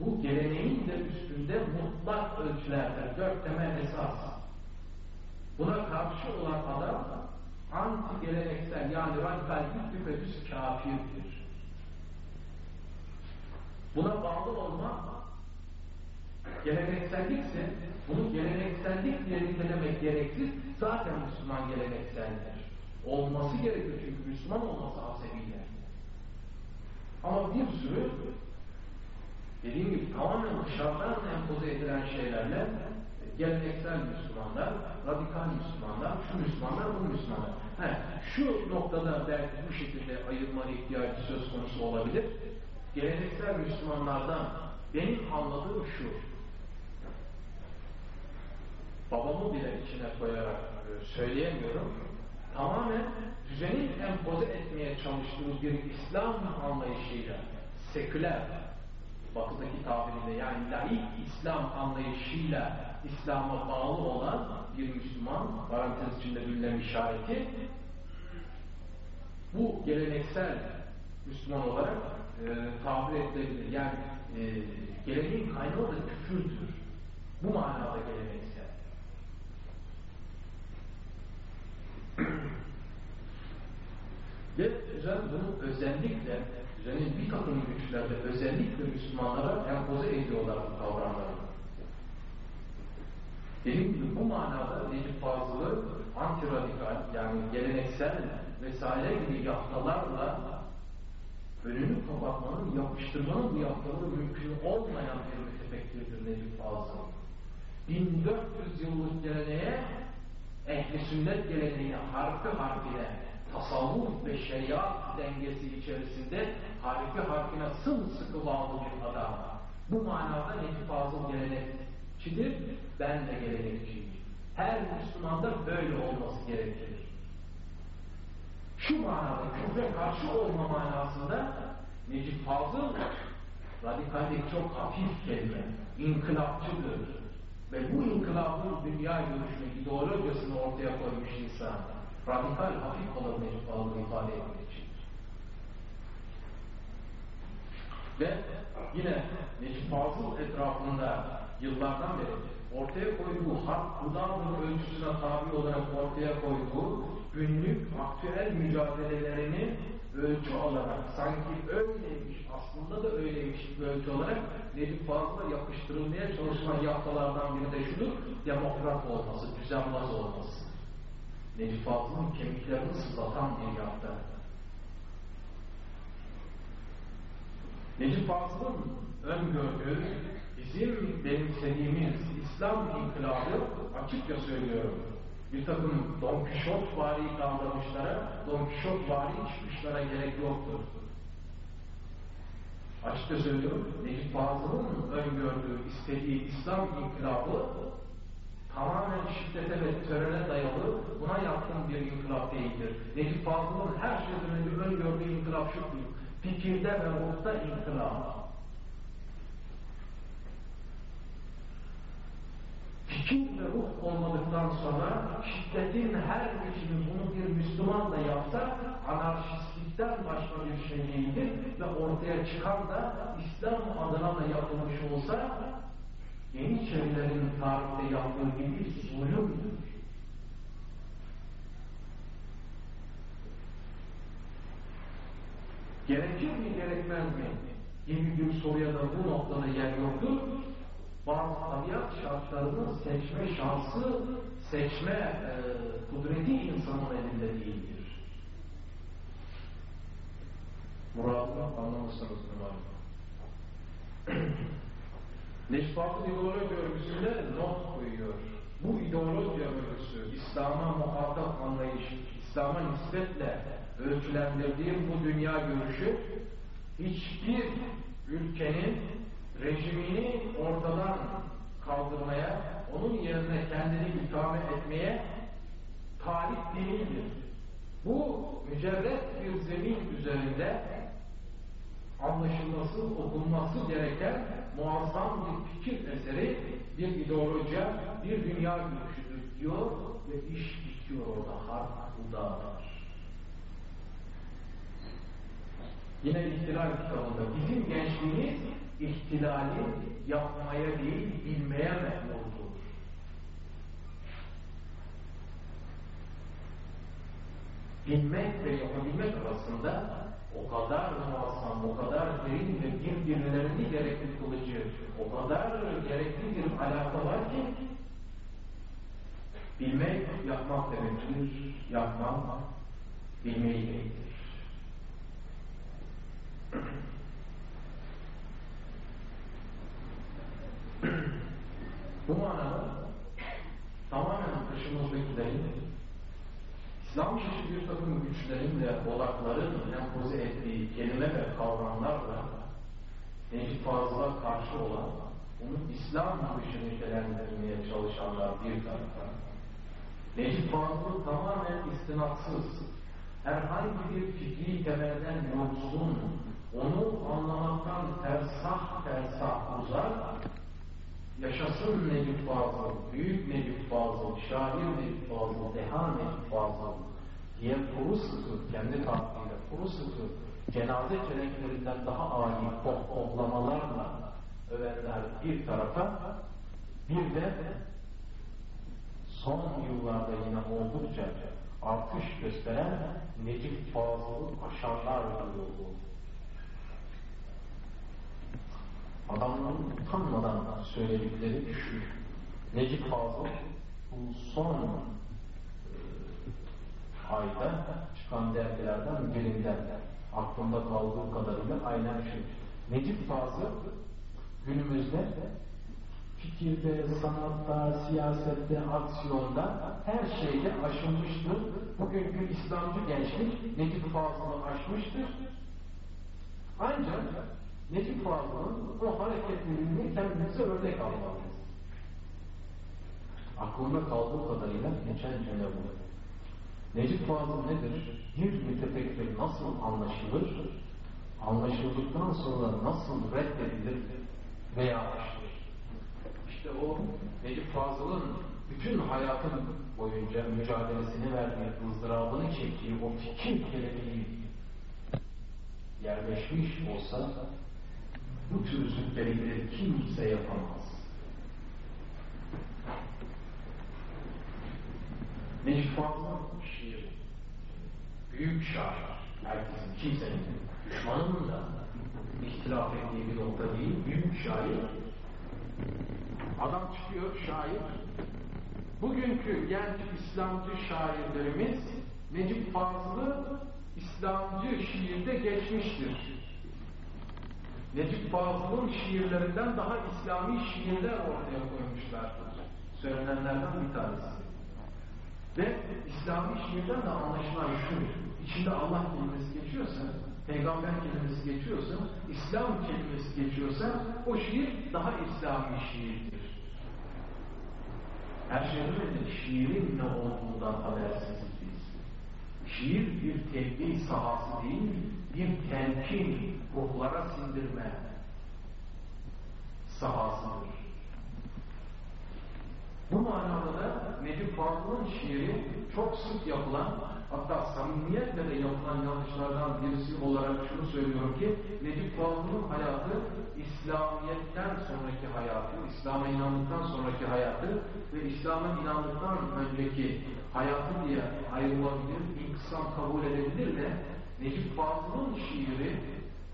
Bu geleneğin de üstünde mutlak ölçülerdir. Dört temel esas. Buna karşı olan adam anti geleneksel yani radikal düpedüz kafirdir. Buna bağlı olma geleneksellikse bunu geleneksellik diye nitelemek gereksiz zaten Müslüman gelenekseldir. Olması gerekiyor çünkü Müslüman olması hasebiyle. Ama bir sürü dediğim gibi tamamen dışarıdan empoze edilen şeylerle geleneksel Müslümanlar, radikal Müslümanlar, şu Müslümanlar, bu Müslümanlar. He, şu noktada belki bu şekilde ayırma ihtiyacı söz konusu olabilir. Geleneksel Müslümanlardan benim anladığım şu, babamı bile içine koyarak e, söyleyemiyorum, tamamen düzenin empoze etmeye çalıştığımız bir İslam anlayışıyla, seküler, batıdaki tabiriyle yani laik İslam anlayışıyla İslam'a bağlı olan bir Müslüman, parantez içinde bilinen işareti, bu geleneksel Müslüman olarak e, tabir edilebilir. Yani e, geleneğin kaynağı da küfürdür. Bu manada geleneksel. Ve güzel bunu özellikle, düzenin bir takım güçlerde özellikle Müslümanlara empoze ediyorlar bu kavramları. Dediğim gibi bu manada Necip Fazıl'ı antiradikal yani geleneksel vesaire gibi yaftalarla önünü kapatmanın, yapıştırmanın bu yaftaları mümkün olmayan bir mütefekkirdir Necip Fazıl. 1400 yıllık geleneğe ehli sünnet geleneğine harfi harfine tasavvuf ve şeriat dengesi içerisinde harfi harfine sımsıkı bağlı bir adam. Bu manada Necip Fazıl gelenekçidir, ben de gelenekçiyim. Her Müslümanda böyle olması gerekir. Şu manada küfre karşı olma manasında Necip Fazıl radikallik çok hafif kelime, inkılapçıdır. Ve bu inkılabın dünya görüşünü, ideolojisini ortaya koymuş insan, radikal hafif Necip Fazıl ifade etmek için. Ve yine Necip Fazıl etrafında yıllardan beri ortaya koyduğu hak gıdadır ölçüsüne tabi olarak ortaya koyduğu günlük aktüel mücadelelerini ölçü olarak sanki öyleymiş aslında da öyleymiş ölçü olarak Necip Fazıl'a yapıştırılmaya çalışılan yaptalardan biri de şudur demokrat olması, düzenbaz olması. Necip Fazıl'ın kemiklerini sızlatan bir yaptı. Necip Fazıl'ın öngördüğü, bizim benimsediğimiz İslam inkılabı açıkça söylüyorum. Bir takım Don Kişot vari davranışlara, Don Kişot vari çıkışlara gerek yoktur. Açıkça söylüyorum, Necip Fazıl'ın öngördüğü, istediği İslam inkılabı tamamen şiddete ve törene dayalı, buna yakın bir inkılap değildir. Necip Fazıl'ın her şeyden önce öngördüğü inkılap şudur. Fikirde ve ruhta inkılap. Fikir ve ruh olmadıktan sonra şiddetin her biçimi bunu bir Müslüman da yapsa anarşistlikten başka bir şey değildir ve ortaya çıkan da İslam adına da yapılmış olsa Yeniçerilerin tarihte yaptığı gibi zulümdür. Gerekir mi gerekmez mi? Gibi bir soruya da bu noktada yer yoktur. Bazı tabiat şartlarını seçme şansı, seçme e, kudreti insanın elinde değildir. Muradını anlamışsınız umarım. Neşbat'ın ideoloji örgüsünde not koyuyor. Bu ideoloji örgüsü, İslam'a muhatap anlayış, İslam'a nispetle ölçülendirdiğim bu dünya görüşü hiçbir ülkenin rejimini ortadan kaldırmaya, onun yerine kendini ikame etmeye talip değildir. Bu mücerret bir zemin üzerinde anlaşılması, okunması gereken muazzam bir fikir eseri, bir ideoloji, bir dünya görüşüdür diyor ve iş bitiyor orada, harp udağlar. Yine ihtilal kitabında bizim gençliğimiz ihtilali yapmaya değil, bilmeye memnundur. Bilmek ve yapabilmek arasında o kadar muazzam, o kadar derin ve birbirlerini gerekli kılıcı, o kadar gerekli bir alaka var ki bilmek yapmak demektir, yapmak bilmeyi gerektirir. Bu manada tamamen dışımızdakilerin İslam dışı bir takım güçlerin ve odakların empoze ettiği kelime ve kavramlarla Necip Fazıl'a karşı olan onu İslam dışı nitelendirmeye çalışanlar bir tarafa Necip Fazıl'ı tamamen istinatsız herhangi bir fikri temelden yoksun onu anlamaktan tersah tersah uzak yaşasın Necip Fazıl, büyük Necip Fazıl, şair Necip Fazıl, deha Necip Fazıl diye kuru sıkı, kendi tabiriyle kuru sıkı, cenaze çelenklerinden daha âli pohpohlamalarla övenler bir tarafa, bir de son yıllarda yine oldukça artış gösteren Necip Fazıl'ı aşanlar duyuldu. Adamların utanmadan söyledikleri şu. Necip Fazıl bu son e, ayda çıkan dergilerden birinden aklımda kaldığı kadarıyla aynen şu. Necip Fazıl günümüzde fikirde, sanatta, siyasette, aksiyonda her şeyde aşılmıştır. Bugünkü İslamcı gençlik Necip Fazıl'ı aşmıştır. Ancak Necip Fazıl'ın o hareketliliğini kendimize örnek almalıyız. Aklımda kaldığı kadarıyla geçen cümle bu. Necip Fazıl nedir? Bir mütefekkir nasıl anlaşılır? Anlaşıldıktan sonra nasıl reddedilir veya aşılır? İşte o Necip Fazıl'ın bütün hayatın boyunca mücadelesini verdiği, ızdırabını çektiği o fikir kelimeyi yerleşmiş olsa bu tür zübdelikleri kimse yapamaz. Necip Fazıl şiir, büyük şair, herkesin, kimsenin, düşmanının da ihtilaf ettiği bir nokta değil, büyük şair. Adam çıkıyor, şair. Bugünkü genç İslamcı şairlerimiz Necip Fazıl'ı İslamcı şiirde geçmiştir Necip Fazıl'ın şiirlerinden daha İslami şiirler ortaya koymuşlardır. Söylenenlerden bir tanesi. Ve İslami şiirden de anlaşılan şu, içinde Allah kelimesi geçiyorsa, peygamber kelimesi geçiyorsa, İslam kelimesi geçiyorsa, o şiir daha İslami şiirdir. Her şeyden önce şiirin ne olduğundan habersiziz biz. Şiir bir tebliğ sahası değil, bir telkin, ruhlara sindirme sahasıdır. Bu manada da Necip Fazıl'ın şiiri çok sık yapılan, hatta samimiyetle de yapılan yanlışlardan birisi olarak şunu söylüyorum ki, Necip Fazıl'ın hayatı, İslamiyet'ten sonraki hayatı, İslam'a inandıktan sonraki hayatı ve İslam'a inandıktan önceki hayatı diye ayrılabilir, inkısam kabul edebilir de, Necip Fazıl'ın şiiri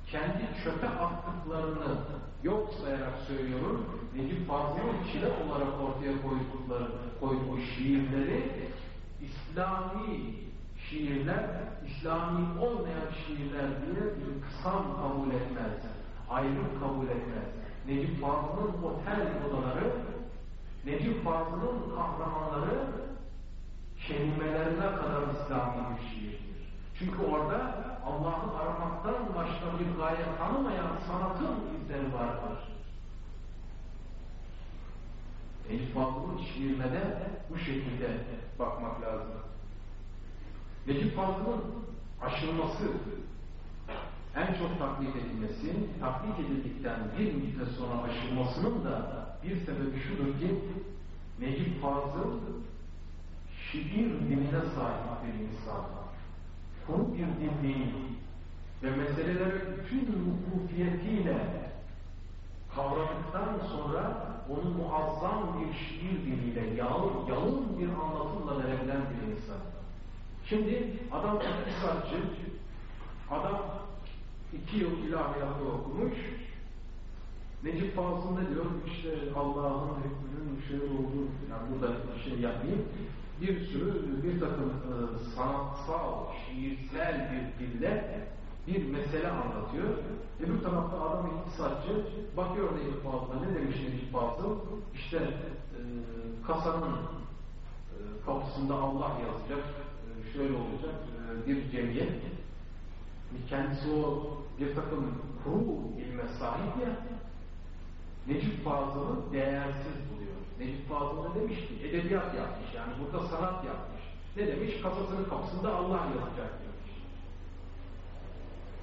kendi çöpe attıklarını yok sayarak söylüyorum. Necip Fazıl'ın çile olarak ortaya koydukları, koyduğu şiirleri İslami şiirler, İslami olmayan şiirler diye bir kısam kabul etmez. Ayrım kabul etmez. Necip Fazıl'ın otel odaları, Necip Fazıl'ın kahramanları kelimelerine kadar İslami bir şiirdir. Çünkü orada Allah'ı aramaktan başka bir gaye tanımayan sanatın izleri vardır. Necip Fazıl'ın şiirine bu şekilde bakmak lazım. Necip Fazıl'ın aşılması, en çok taklit edilmesi, taklit edildikten bir müddet sonra aşılmasının da bir sebebi şudur ki, Necip Fazıl şiir diline sahip bir insan. Kuru bir değil ve meseleleri bütün vukufiyetiyle kavradıktan sonra onu muazzam bir şiir diliyle, yalın, yalın bir anlatımla verebilen bir insan. Şimdi adam iktisatçı, adam iki yıl ilahiyatı okumuş, Necip Fazıl ne diyor? İşte Allah'ın hükmünün şey olduğu, yani burada bir şey yapmayayım, bir sürü, bir takım e, sanatsal, şiirsel bir dille bir mesele anlatıyor. Öbür tarafta adam iktisatçı bakıyor Necip Fazıl'a ne demiş Necip Fazıl? İşte e, kasanın e, kapısında Allah yazacak, e, şöyle olacak e, bir cemiyet. Kendisi o bir takım kuru ilme sahip ya Necip Fazıl'ı değersiz buluyor. Necip Fazıl ne demiş ki? Edebiyat yapmış yani burada sanat yapmış. Ne demiş? Kasasının kapısında Allah yazacak demiş.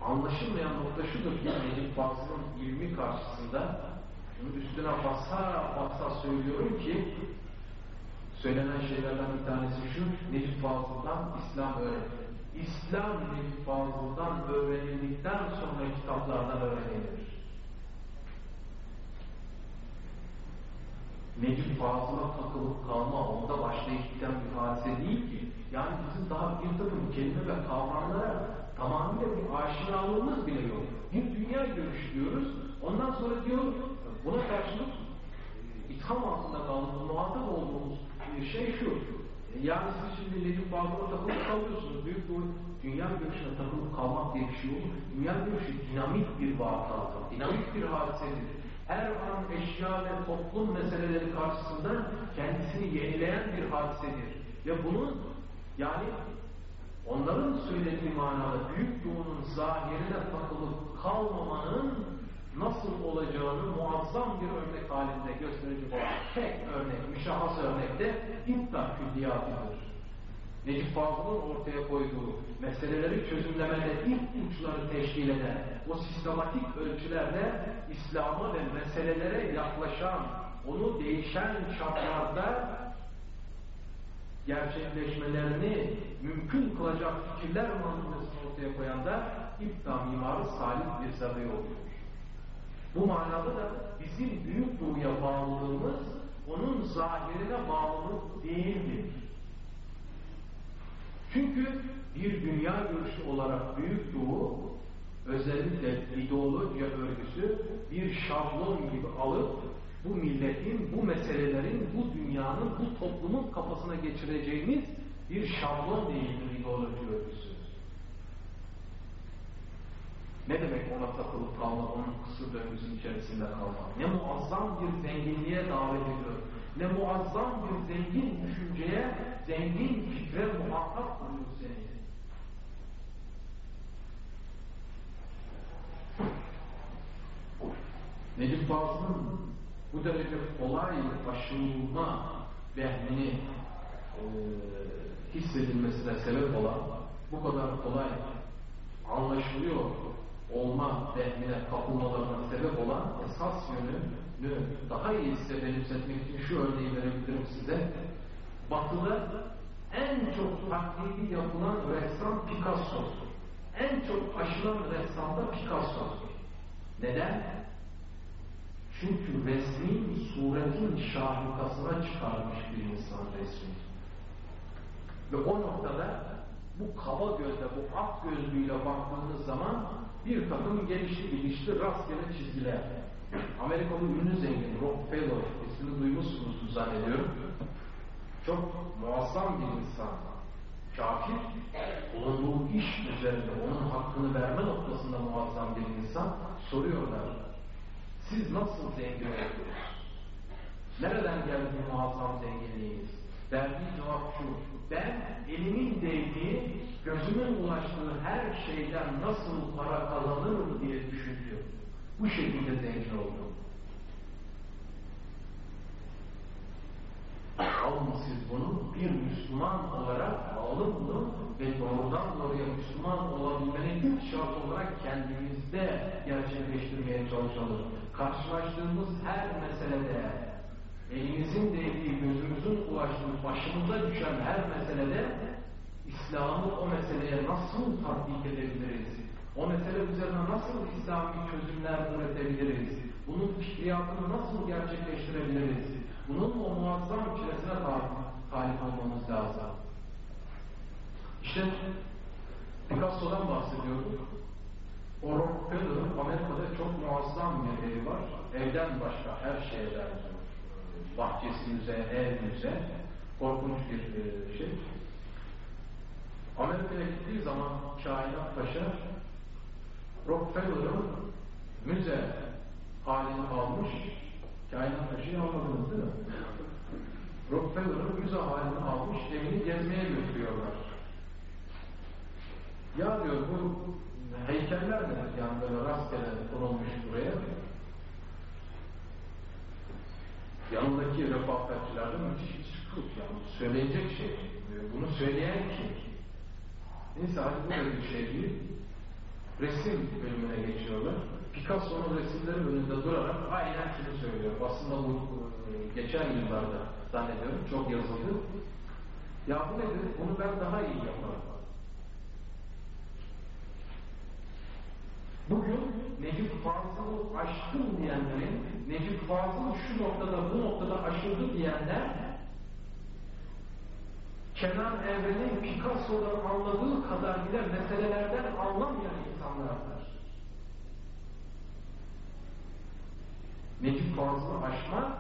Anlaşılmayan nokta şudur ki Necip Fazıl'ın ilmi karşısında şunu üstüne basa basa söylüyorum ki söylenen şeylerden bir tanesi şu Necip Fazıl'dan İslam öğretti. İslam Necip Fazıl'dan öğrenildikten sonra kitaplardan öğrenilir. Necip Fazıl'a takılıp kalma, onda başlayıp giden bir hadise değil ki. Yani bizim daha bir takım kelime ve kavramlara tamamıyla bir aşinalığımız bile yok. Bir dünya görüşü diyoruz, ondan sonra diyor, buna karşılık itham altında kaldığımız, muhatap olduğumuz şey şu. Yani siz şimdi Necip Fazıl'a takılıp kalıyorsunuz. Büyük bir dünya görüşüne takılıp kalmak diye bir şey olur. Dünya görüşü dinamik bir vakadır, dinamik bir hadisedir her an eşya ve toplum meseleleri karşısında kendisini yenileyen bir hadisedir. Ve bunun yani onların söylediği manada büyük doğunun zahirine takılıp kalmamanın nasıl olacağını muazzam bir örnek halinde gösterecek olan tek örnek, müşahhas örnekte iddia külliyatıdır. Necip Fazıl'ın ortaya koyduğu meseleleri çözümlemede ilk uçları teşkil eden o sistematik ölçülerle İslam'a ve meselelere yaklaşan, onu değişen şartlarda gerçekleşmelerini mümkün kılacak fikirler manzumesini ortaya koyan da İbda mimarı salih bir sabi oluyor. Bu manada da bizim büyük doğuya bağlılığımız onun zahirine bağlılık değildir. Çünkü bir dünya görüşü olarak Büyük Doğu özellikle ideoloji örgüsü bir şablon gibi alıp bu milletin, bu meselelerin, bu dünyanın, bu toplumun kafasına geçireceğimiz bir şablon değildir ideoloji örgüsü. Ne demek ona takılıp kalmak, onun kısır döngüsünün içerisinde kalmak? Ne muazzam bir zenginliğe davet ediyor. Ne muazzam bir zengin düşünceye, zengin fikre muhakkak kılıyor seni. Necip Fazıl'ın bu derece kolay aşılma vehmini e, hissedilmesine sebep olan, bu kadar kolay anlaşılıyor olma vehmine kapılmalarına sebep olan esas yönünü daha iyi size benimsetmek için şu örneği verebilirim size. Batı'da en çok taklidi yapılan ressam Picasso'dur. En çok aşılan ressam da Picasso'dur. Neden? Çünkü resmin suretin şahikasına çıkarmış bir insan resmi. Ve o noktada bu kaba gözle, bu ak gözlüğüyle baktığınız zaman bir takım gelişli gidişli rastgele çizgiler. Amerikalı ünlü zengin Rockefeller ismini duymuşsunuz zannediyorum. Çok muazzam bir insan. Kafir, bulunduğu iş üzerinde onun hakkını verme noktasında muazzam bir insan soruyorlar. Siz nasıl zengin oldunuz? Nereden geldi bu muazzam zenginliğiniz? Verdiği cevap şu, ben elimin değdiği, gözümün ulaştığı her şeyden nasıl para kazanırım diye düşündüm. Bu şekilde zengin oldum. Alın siz bunu bir Müslüman olarak alın bunu ve doğrudan doğruya Müslüman olabilmenin şart olarak kendimizde gerçekleştirmeye çalışalım. Karşılaştığımız her meselede elimizin değdiği, gözümüzün ulaştığı, başımıza düşen her meselede İslam'ı o meseleye nasıl tatbik edebiliriz? O mesele üzerine nasıl İslami çözümler üretebiliriz? Bunun fikriyatını nasıl gerçekleştirebiliriz? Bunun o muazzam çilesine talip olmamız lazım. İşte Picasso'dan bahsediyorduk. O Rockefeller'ın Amerika'da çok muazzam bir evi var. Evden başka her şeye benziyor. Bahçesi müze. Korkunç bir şey. Amerika'ya gittiği zaman Kainat Paşa Rockefeller'ın müze halini almış. Kainat Paşa'yı anladınız değil mi? Rockefeller'ın müze halini almış, evini gezmeye götürüyorlar. Ya diyor bu heykeller nedir yani böyle rastgele konulmuş buraya? Yanındaki refakatçilerde müthiş bir sükut yani söyleyecek şey. Bunu söyleyen kim? Neyse bu da bir şey değil. Resim bölümüne geçiyorlar. Picasso'nun resimleri önünde durarak aynen şunu söylüyor. Aslında bu geçen yıllarda zannediyorum çok yazıldı. Ya bu nedir? Bunu ben daha iyi yaparım. Bugün Necip Fazıl'ı aşkın diyenlerin, Necip Fazıl şu noktada, bu noktada aşıldı diyenler, Kenan Evren'in Picasso'dan anladığı kadar bile meselelerden anlamayan insanlardır. Necip Fazıl'ı aşmak,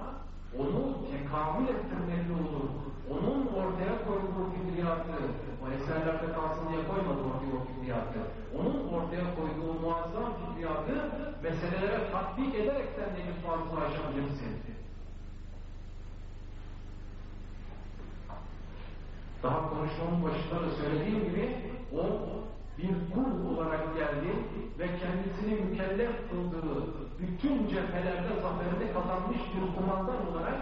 onu tekamül ettirmekle olur. Onun ortaya koyduğu fikriyatı, o eserlerde kalsın diye koymadı ortaya o fikriyatı. Onun ortaya koyduğu muazzam fikriyatı meselelere tatbik ederek sen Necip Fazıl'ı aşabilirsin. Daha konuşmamın başında da söylediğim gibi o bir kul olarak geldi ve kendisini mükellef kıldığı bütün cephelerde zaferini kazanmış bir kumandan olarak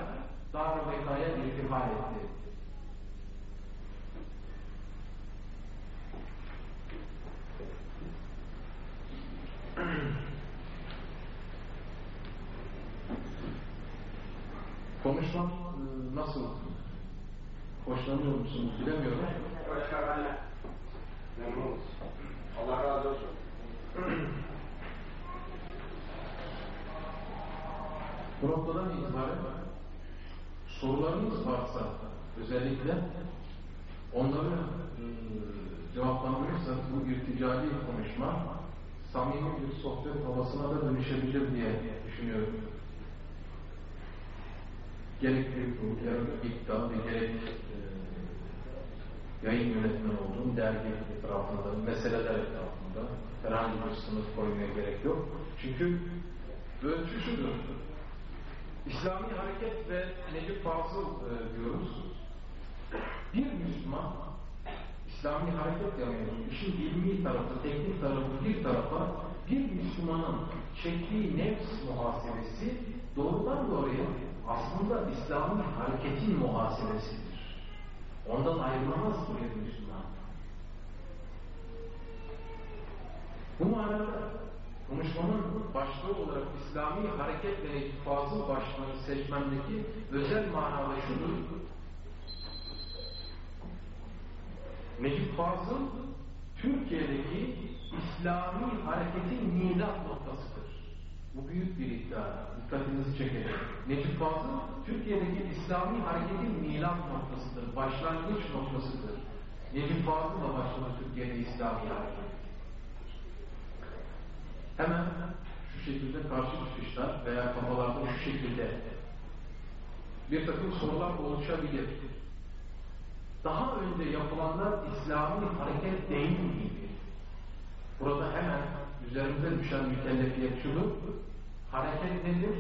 Dar-ı Beka'ya irtihal etti. Konuşmam e, nasıl? Hoşlanıyor musunuz bilemiyorum. Hoşçakalın. Allah razı olsun. Bu noktadan itibaren sorularınız varsa özellikle onları e, cevaplandırırsak bu irticali konuşma samimi bir sohbet havasına da dönüşebilir diye düşünüyorum. Gerek bir gerek iddia gerek e, yayın yönetmeni olduğum dergi etrafında, meseleler etrafında herhangi bir sınıf koymaya gerek yok. Çünkü ölçü şudur. İslami hareket ve Necip Fazıl e, diyoruz. Bir Müslüman İslami hareket yapıyoruz. İşin ilmi tarafı, teknik tarafı bir tarafa bir Müslümanın çektiği nefs muhasebesi doğrudan doğruya aslında İslami hareketin muhasebesidir. Ondan ayrılamaz bir Müslüman. Bu manada konuşmamın başlığı olarak İslami hareket ve fazıl başlığını seçmemdeki özel manada şudur. Necip Fazıl Türkiye'deki İslami hareketin milat noktasıdır. Bu büyük bir iddia. Dikkatinizi çekelim. Necip Fazıl Türkiye'deki İslami hareketin milat noktasıdır. Başlangıç noktasıdır. Necip Fazıl'la başladı Türkiye'de İslami hareket. Hemen şu şekilde karşı çıkışlar veya kafalarda şu şekilde bir takım sorular oluşabilir. Daha önce yapılanlar İslami hareket değil miydi? Burada hemen üzerimize düşen mükellefiyet şudur. Hareket nedir?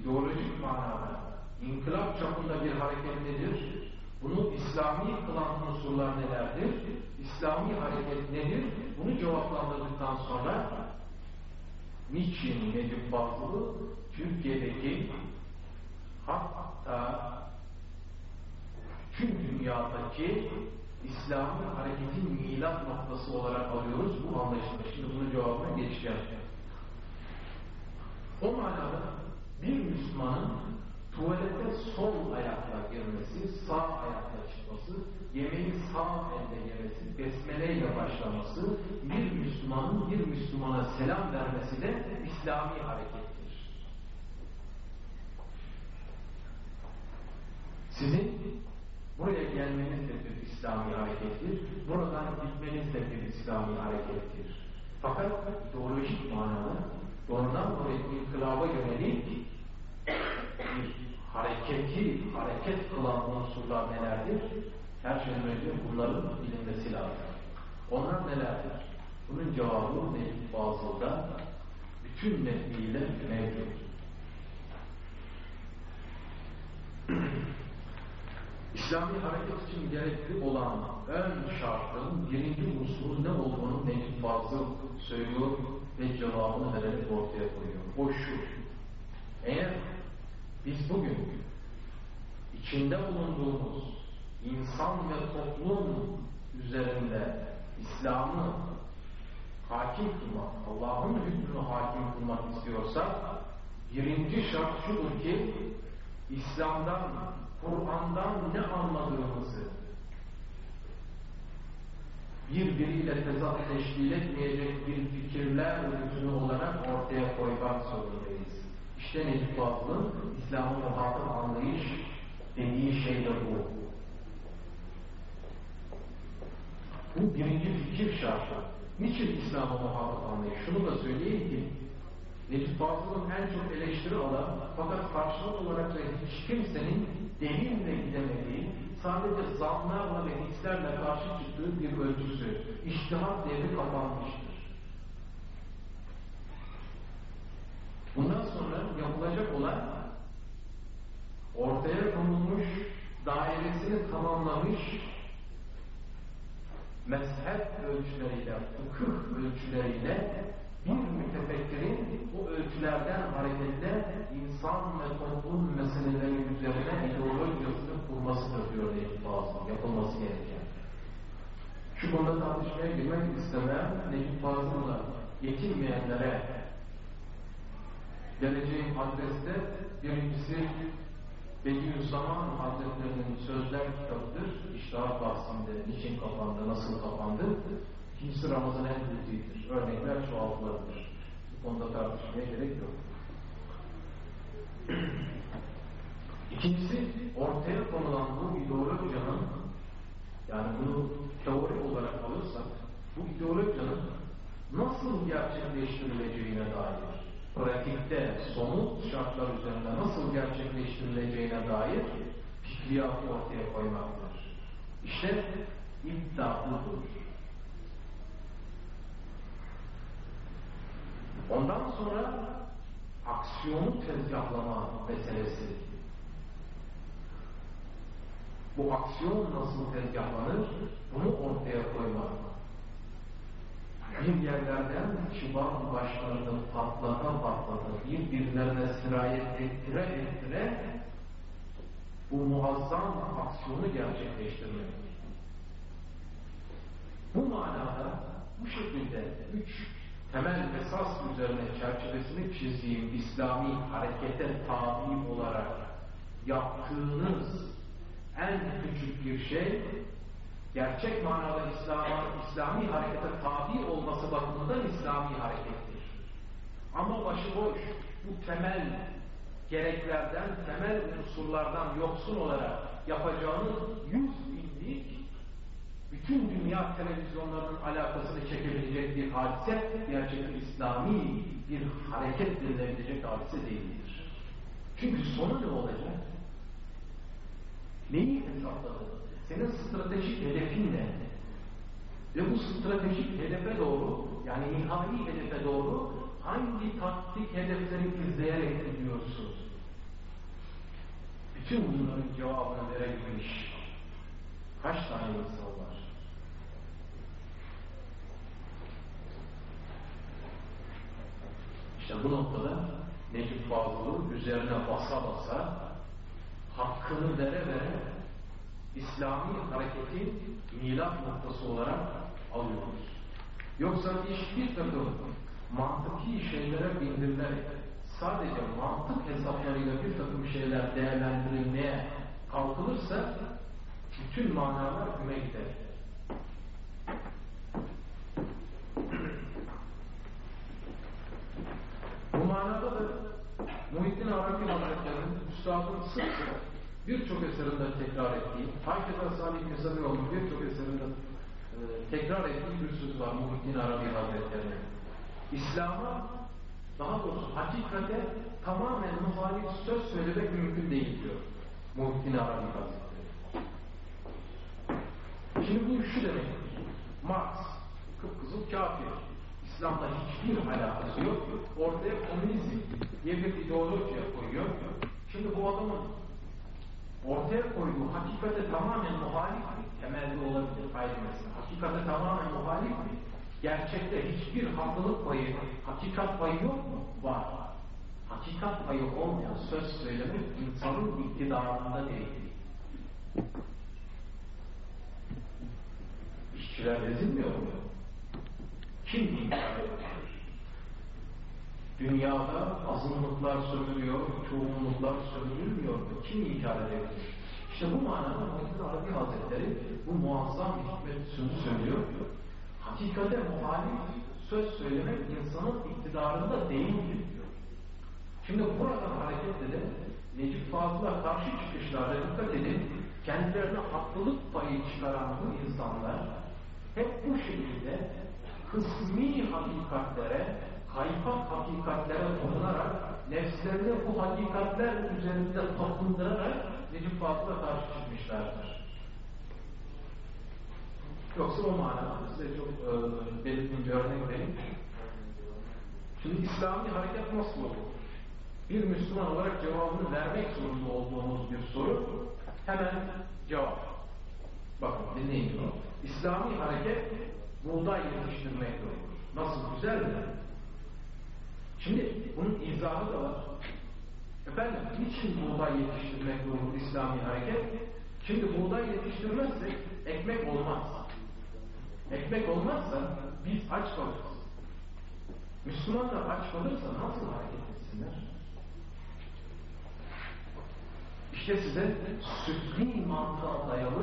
İdeolojik manada, inkılap çapında bir hareket nedir? Bunu İslami kılan unsurlar nelerdir? İslami hareket nedir? Bunu cevaplandırdıktan sonra niçin Necip Fazıl'ı Türkiye'deki hatta tüm dünyadaki İslami hareketin milat noktası olarak alıyoruz bu anlayışla. Şimdi bunun cevabına geçeceğim. O manada bir Müslümanın tuvalete sol ayakla girmesi, sağ ayakla çıkması, yemeği sağ elde yemesi, besmeleyle başlaması, bir Müslümanın bir Müslümana selam vermesi de İslami harekettir. Sizin buraya gelmeniz de bir İslami harekettir, buradan gitmeniz de bir İslami harekettir. Fakat ideolojik manada doğrudan dolayı inkılaba yönelik bir hareketi, hareket kılan unsurlar nelerdir? Her şeyden önce bunların bilinmesi lazım. Onlar nelerdir? Bunun cevabı Necip Fazıl'da bütün netliğiyle mevcut. İslami hareket için gerekli olan ön şartın birinci unsurun ne olduğunu Necip Fazıl söylüyor ve cevabını vererek ortaya koyuyor. O şu. Eğer biz bugün içinde bulunduğumuz insan ve toplum üzerinde İslam'ı hakim kılmak, Allah'ın hükmünü hakim kılmak istiyorsak birinci şart şudur ki İslam'dan, Kur'an'dan ne anladığımızı birbiriyle tezat teşkil etmeyecek bir fikirler bütünü olarak ortaya koymak zorundayız. İşte Necip Fazıl'ın İslam'ın muhatap anlayış dediği şey de bu. Bu birinci fikir şartı. Niçin İslam'a muhatap anlayış? Şunu da söyleyeyim ki Necip Fazıl'ın en çok eleştiri alan fakat karşılık olarak da hiç kimsenin delille gidemediği sadece zanlarla ve hislerle karşı çıktığı bir ölçüsü. İştihat devri kapanmıştır. Bundan sonra yapılacak olan ortaya konulmuş, dairesini tamamlamış mezhep ölçüleriyle, fıkıh ölçüleriyle bir mütefekkirin bu ölçülerden hareketle insan ve toplum meseleleri üzerine ideolojisini kurmasıdır diyor Necip Fazıl. Yapılması gereken. Şu konuda tartışmaya girmek istemeyen Necip Fazıl'la yetinmeyenlere geleceğim adreste birincisi Bediüzzaman Hazretlerinin sözler kitabıdır. İştahat bahsinde niçin kapandı, nasıl kapandı. İkincisi Ramazan en büyüğüdür. Örnekler çoğaltılabilir. Bu konuda tartışmaya gerek yok. İkincisi ortaya konulan bu ideolojiyanın yani bunu teori olarak alırsak bu ideolojiyanın nasıl gerçekleştirileceğine dair pratikte somut şartlar üzerinde nasıl gerçekleştirileceğine dair fikriyatı ortaya koymaktır. İşte iddialıdır. Ondan sonra aksiyonu tezgahlama meselesi. Bu aksiyon nasıl tezgahlanır? Bunu ortaya koymak. Bir yerlerden çıban başlarını patlata patlata birbirlerine sirayet ettire ettire bu muazzam aksiyonu gerçekleştirmek. Bu manada bu şekilde üç temel esas üzerine çerçevesini çizdiğim İslami harekete tabi olarak yaptığınız en küçük bir şey gerçek manada İslam'a, İslami harekete tabi olması bakımından İslami harekettir. Ama başıboş bu temel gereklerden, temel unsurlardan yoksun olarak yapacağınız yüz bütün dünya televizyonlarının alakasını çekebilecek bir hadise gerçekten İslami bir hareket denilebilecek hadise değildir. Çünkü sonu ne olacak? Neyi hesapladın? Senin stratejik hedefin ne? Ve bu stratejik hedefe doğru, yani nihai hedefe doğru hangi taktik hedefleri izleyerek gidiyorsun? Bütün bunların cevabını verebilmiş kaç tane insan var? İşte bu noktada Necip Fazıl'ın üzerine basa basa hakkını vere vere İslami hareketin milat noktası olarak alıyoruz. Yoksa iş bir takım mantıki şeylere bindirilerek sadece mantık hesaplarıyla bir takım şeyler değerlendirilmeye kalkılırsa bütün manalar güme gider. Bu manada da Muhittin Arabi Hazretleri'nin Üstad'ın sık sık birçok eserinde tekrar ettiği, Hakeza Salih Mesabioğlu'nun birçok eserinde e, tekrar ettiği bir söz var Muhittin Arabi Hazretleri'nin. İslam'a daha doğrusu hakikate tamamen muhalif söz söylemek mümkün değil diyor Muhittin Arabi Hazretleri. Şimdi bu şu demek. Marx, kıpkızıl kafir. İslam'la hiçbir alakası yok. Ortaya komünizm diye bir ideoloji koyuyor. Şimdi bu adamın ortaya koyduğu hakikate tamamen muhalif mi? Temelde olabilir ayrı mesele. Hakikate tamamen muhalif mi? Gerçekte hiçbir haklılık payı, hakikat payı yok mu? Var. Hakikat payı olmayan söz söylemek insanın iktidarında değil. İşçiler ezilmiyor mu? Kim inkar ediyor? Dünyada azınlıklar sömürüyor, çoğunluklar sömürülmüyor? Kim inkar edebilir? İşte bu manada Muhyiddin Arabi Hazretleri bu muazzam hikmet sözü söylüyor. Hakikate muhalif söz söylemek insanın iktidarında değildir diyor. Şimdi buradan hareketle de Necip Fazıl'a karşı çıkışlarda dikkat edin, kendilerine haklılık payı çıkaran bu insanlar hep bu şekilde kısmi hakikatlere, kaypak hakikatlere dokunarak, nefslerini bu hakikatler üzerinde tapındırarak Necip Fazıl'a karşı çıkmışlardır. Yoksa o manada size çok e, belirgin bir örnek vereyim. Şimdi İslami hareket nasıl olur? Bir Müslüman olarak cevabını vermek zorunda olduğumuz bir soru. Hemen cevap. Bakın dinleyin bunu. İslami hareket buğday yetiştirmekle olur. Nasıl güzel mi? Şimdi bunun izahı da var. Efendim niçin buğday yetiştirmekle olur İslami hareket? Şimdi buğday yetiştirmezsek ekmek olmaz. Ekmek olmazsa biz aç kalırız. Müslümanlar aç kalırsa nasıl hareket etsinler? İşte size sütli mantığa dayalı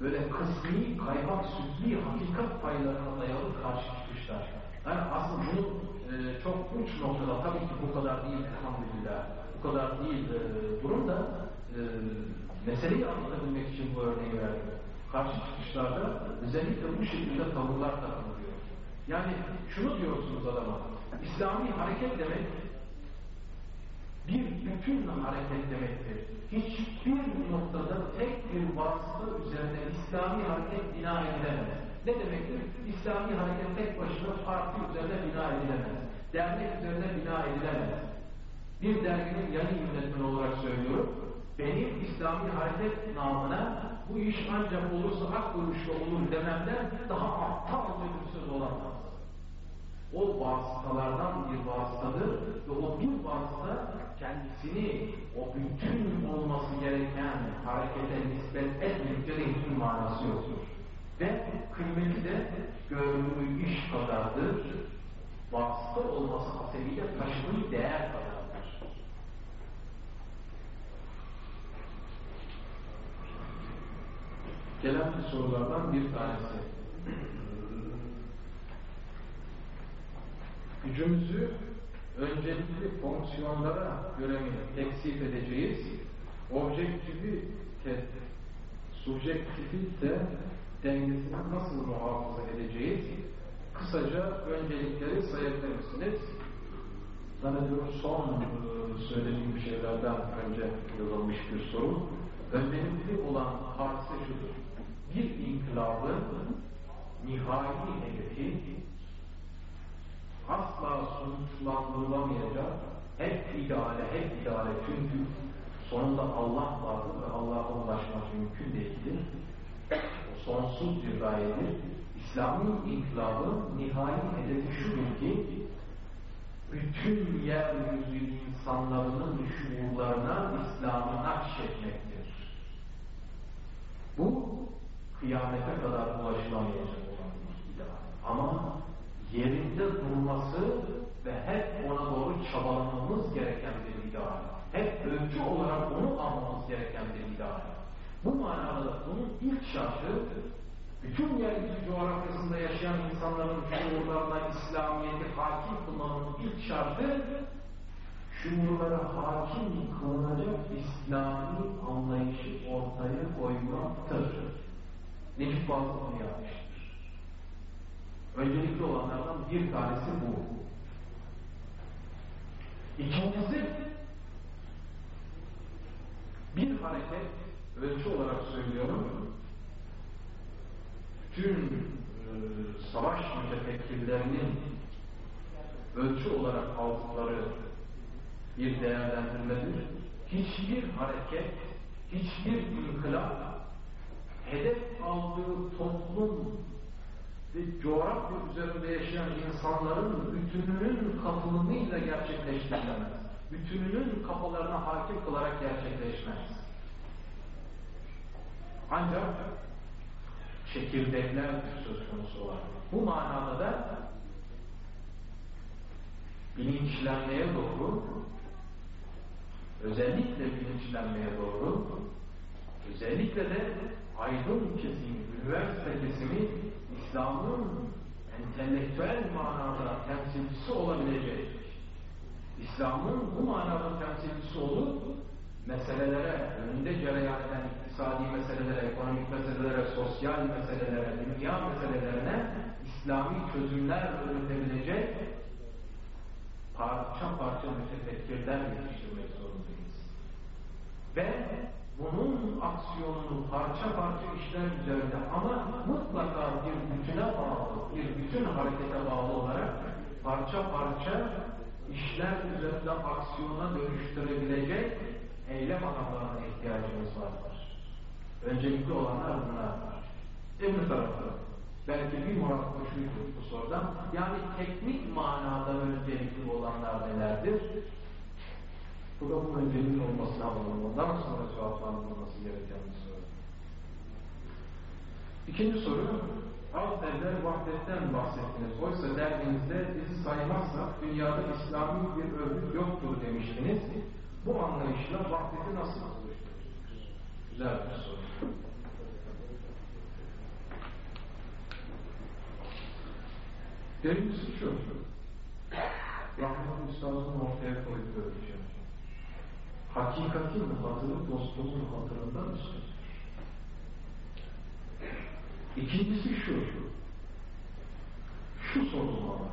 böyle kısmi, kaymak sütli hakikat paylarına dayalı karşı çıkışlar. Yani aslında bunu e, çok uç noktada tabii ki bu kadar değil elhamdülillah, bu kadar değil e, durum da e, meseleyi anlatabilmek için bu örneği verdim. Karşı çıkışlarda özellikle bu şekilde tavırlar takılıyor. Yani şunu diyorsunuz adama, İslami hareket demek bir bütün hareket demektir. Hiçbir noktada tek bir vasıta üzerine İslami hareket bina edilemez. Ne demektir? İslami hareket tek başına parti üzerine bina edilemez. Dernek üzerine bina edilemez. Bir derginin yayın yönetmeni olarak söylüyorum. Benim İslami hareket namına bu iş ancak olursa hak görüşü olur dememden daha aptal bir söz olamaz. O vasıtalardan bir vasıtadır ve o bir vasıta kendisini o bütün olması gereken harekete nispet etmedikçe de hiçbir manası yoktur. Ve kıymeti de gördüğü iş kadardır. Vasıta olması hasebiyle taşıdığı değer kadardır. Gelen sorulardan bir tanesi. Gücümüzü öncelikli fonksiyonlara göre mi teksif edeceğiz? Objektifi te, subjektifi de dengesini nasıl muhafaza edeceğiz? Kısaca öncelikleri sayabilir misiniz? Zannediyorum son söylediğim şeylerden önce yazılmış bir soru. Öncelikli olan hadise şudur. Bir inkılabın nihai hedefi asla sonuçlandırılamayacak hep ideale, hep ideale çünkü sonunda Allah vardır ve Allah'a ulaşmak mümkün değildir. O sonsuz bir gayedir. İslami inkılabın nihai hedefi şudur ki bütün yeryüzü insanlarının şuurlarına İslam'ı nakşetmektir. Bu kıyamete kadar ulaşılamayacak olan bir ideal. Ama yerinde durması ve hep ona doğru çabalamamız gereken bir ideal. Hep ölçü olarak onu almamız gereken bir ideal. Bu manada bunun ilk şartı bütün yeryüzü coğrafyasında yaşayan insanların şuurlarına İslamiyet'i hakim kılmanın ilk şartı şuurlara hakim kılınacak İslami anlayışı ortaya koymaktır. Necip Fazıl bunu yapmıştır. Öncelikli olanlardan bir tanesi bu. İkincisi bir hareket ölçü olarak söylüyorum e, savaş mütefekkirlerinin ölçü olarak aldıkları bir değerlendirmedir. Hiçbir hareket, hiçbir inkılap hedef aldığı toplum ve coğrafya üzerinde yaşayan insanların bütününün katılımıyla gerçekleştirilemez. Bütününün kafalarına hakim kılarak gerçekleşmez. Ancak çekirdekler söz konusu olan. Bu manada da bilinçlenmeye doğru özellikle bilinçlenmeye doğru özellikle de aydın kesimi, üniversite kesimi İslam'ın entelektüel manada temsilcisi olabilecek İslam'ın bu manada temsilcisi olup meselelere, önünde cereyan eden iktisadi meselelere, ekonomik meselelere, sosyal meselelere, dünya meselelerine İslami çözümler üretebilecek parça parça mütefekkirler yetiştirmek zorundayız. Ve bunun aksiyonunu parça parça işler üzerinde ama mutlaka bir bütüne bağlı, bir bütün harekete bağlı olarak parça parça işler üzerinde aksiyona dönüştürebilecek eylem adamlarına ihtiyacımız vardır. Öncelikli olanlar bunlardır. Öbür tarafta belki bir murat şuydu bu sorudan. Yani teknik manada öncelikli olanlar nelerdir? Bu da bu önceliğin olması anlamından sonra cevaplandırılması gereken bir soru. İkinci soru, az evvel vahdetten bahsettiniz. Oysa derginizde bizi saymazsak dünyada İslami bir örgüt yoktur demiştiniz. Bu anlayışla vahdeti nasıl oluşturursunuz? Soru. Birincisi şu, Rahmet Üstad'ın ortaya koyduğu bir şey. Hakikatin hatırı dostluğun hatırından üstündür. İkincisi şu, şu sorulmalı.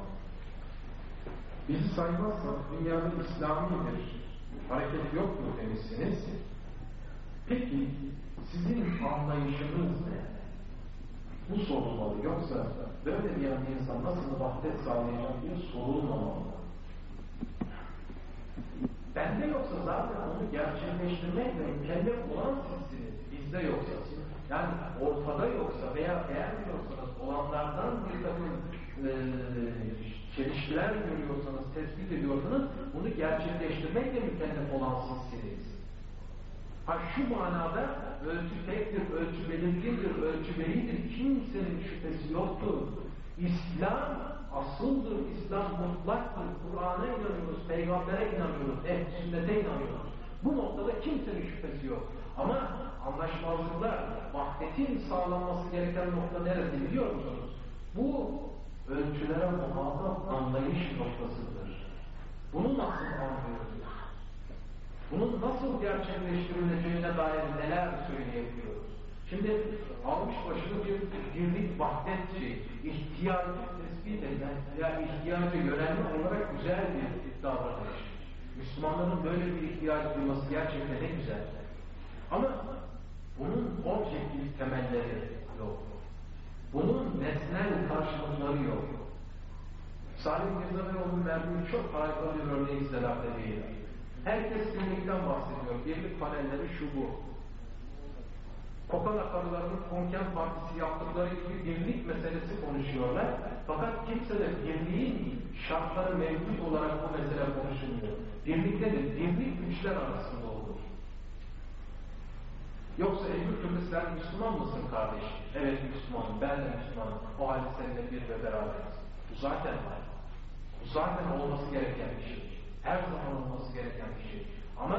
Bizi saymazsak dünyada İslami bir hareket yoktur demişsiniz. Peki sizin anlayışınız ne? Bu sorulmalı. Yoksa böyle diyen bir insan nasıl vahdet sağlayacak diye sorulmamalı. Bende yoksa zaten onu gerçekleştirmekle mükellef olan sizsiniz. Bizde yoksa. Yani ortada yoksa veya beğenmiyorsanız olanlardan bir takım e, çelişkiler görüyorsanız, tespit ediyorsanız bunu gerçekleştirmekle mükellef olan sizsiniz. Ha şu manada ölçü tektir, ölçü belirgindir, ölçü belidir. Kimsenin şüphesi yoktur. İslam asıldır, İslam mutlaktır. Kur'an'a inanıyoruz, peygambere inanıyoruz, eh, sünnete inanıyoruz. Bu noktada kimsenin şüphesi yok. Ama anlaşmazlıklar, vahdetin sağlanması gereken nokta neresi biliyor musunuz? Bu ölçülere muhatap anlayış noktasıdır. Bunu nasıl anlıyoruz? Bunun nasıl gerçekleştirileceğine dair neler söyleyebiliyoruz? Şimdi almış başını bir birlik vahdet şey, ihtiyacı tespit eden veya ihtiyacı yönelme olarak güzel bir davranış. Müslümanların böyle bir ihtiyacı duyması gerçekten ne güzel. Ama bunun objektif temelleri yok. Bunun nesnel karşılıkları yok. Salih Mirza Beyoğlu'nun verdiği çok harika bir örneği size değil. Herkes birlikten bahsediyor. Birlik panelleri şu bu. Kokan akarlarının konken partisi yaptıkları gibi birlik meselesi konuşuyorlar. Fakat kimse de birliğin şartları mevcut olarak bu mesele konuşulmuyor. Birlikte de birlik güçler arasında olur. Yoksa Ebu Türlü sen Müslüman mısın kardeş? Evet Müslümanım, ben de Müslümanım. O halde seninle bir ve beraberiz. Bu zaten var. Bu zaten olması gereken bir şey. Her zaman olması gereken bir şey. Ama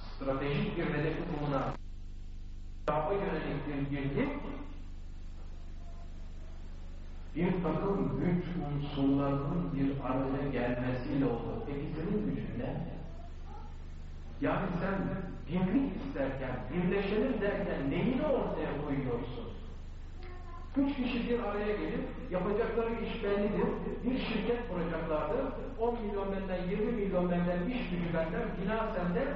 stratejik bir hedefi bulunan kitaba yönelik bir birlik bir takım güç unsurlarının bir araya gelmesiyle olur. Peki senin gücün ne? Yani sen birlik isterken, birleşelim derken neyini ortaya koyuyorsun? Üç kişi bir araya gelip yapacakları iş bellidir. Bir şirket kuracaklardır. 10 milyon benden, 20 milyon benden, iş gücü benden, bina senden.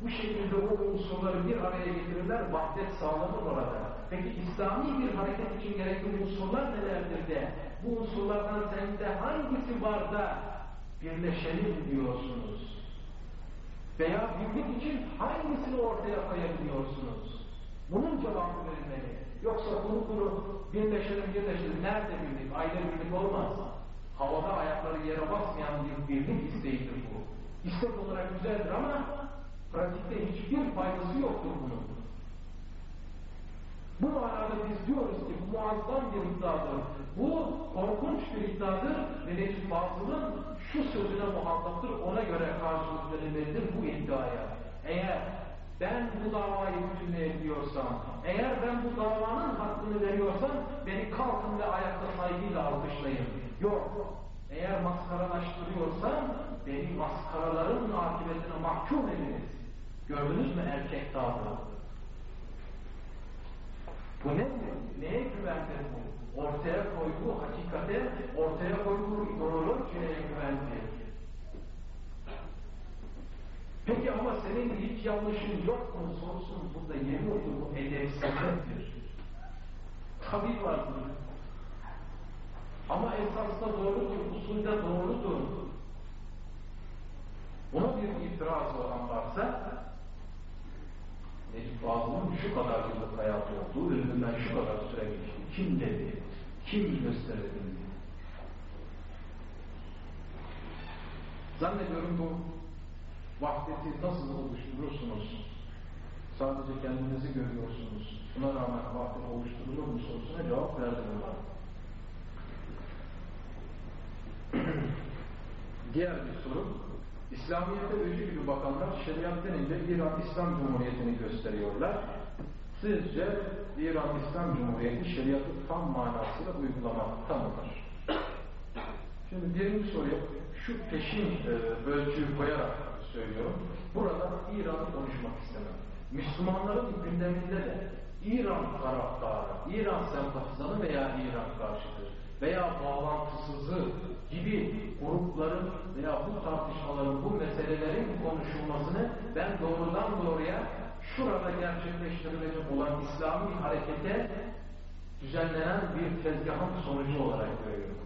Bu şekilde o unsurları bir araya getirirler, vahdet sağlanır orada. Peki İslami bir hareket için gerekli unsurlar nelerdir de bu unsurlardan sende hangisi var da birleşelim diyorsunuz? Veya birlik için hangisini ortaya koyabiliyorsunuz? Bunun cevabı verilmeli. Yoksa kuru kuru birleşelim birleşelim. Nerede birlik? Aile birlik olmaz. Havada ayakları yere basmayan bir birlik isteğidir bu. İstek olarak güzeldir ama pratikte hiçbir faydası yoktur bunun. Bu manada biz diyoruz ki bu muazzam bir iddiadır. Bu korkunç bir iddiadır ve Necip Fazıl'ın şu sözüne muhataptır, ona göre karşılık verilmelidir bu iddiaya. Eğer ben bu davayı bütünleyebiliyorsam, eğer ben bu davanın hakkını veriyorsam, beni kalkın ve ayakta saygıyla alkışlayın. Yok. Eğer maskaralaştırıyorsam, beni maskaraların akıbetine mahkum ediniz. Gördünüz mü erkek tavrı? Bu ne? Neye güvendi bu? Ortaya koyduğu hakikate, ortaya koyduğu ideolojiye güvendi. Peki ama senin hiç yanlışın yok mu sorusun burada yeni olduğu edepsizliktir. Tabi vardır. Ama esasda doğrudur, usulde doğrudur. Buna bir itiraz olan varsa Necip Fazıl'ın şu kadar yıllık hayatı olduğu ölümünden şu kadar süre geçti. Kim dedi? Kim gösterebildi? Zannediyorum bu vahdeti nasıl oluşturursunuz? Sadece kendinizi görüyorsunuz. Buna rağmen vahdet oluşturulur mu sorusuna cevap verdim onlar. Diğer bir soru. İslamiyet'e öcü gibi bakanlar şeriat denince İran İslam Cumhuriyeti'ni gösteriyorlar. Sizce İran İslam Cumhuriyeti şeriatı tam manasıyla uygulamakta mıdır? Şimdi birinci soruya şu peşin e, ölçüyü koyarak söylüyorum. Burada İran'ı konuşmak istemem. Müslümanların gündeminde de İran taraftarı, İran sempatizanı veya İran karşıtı veya bağlantısızı gibi grupların veya bu tartışmaların, bu meselelerin konuşulmasını ben doğrudan doğruya şurada gerçekleştirilecek olan İslami harekete düzenlenen bir tezgahın sonucu olarak görüyorum.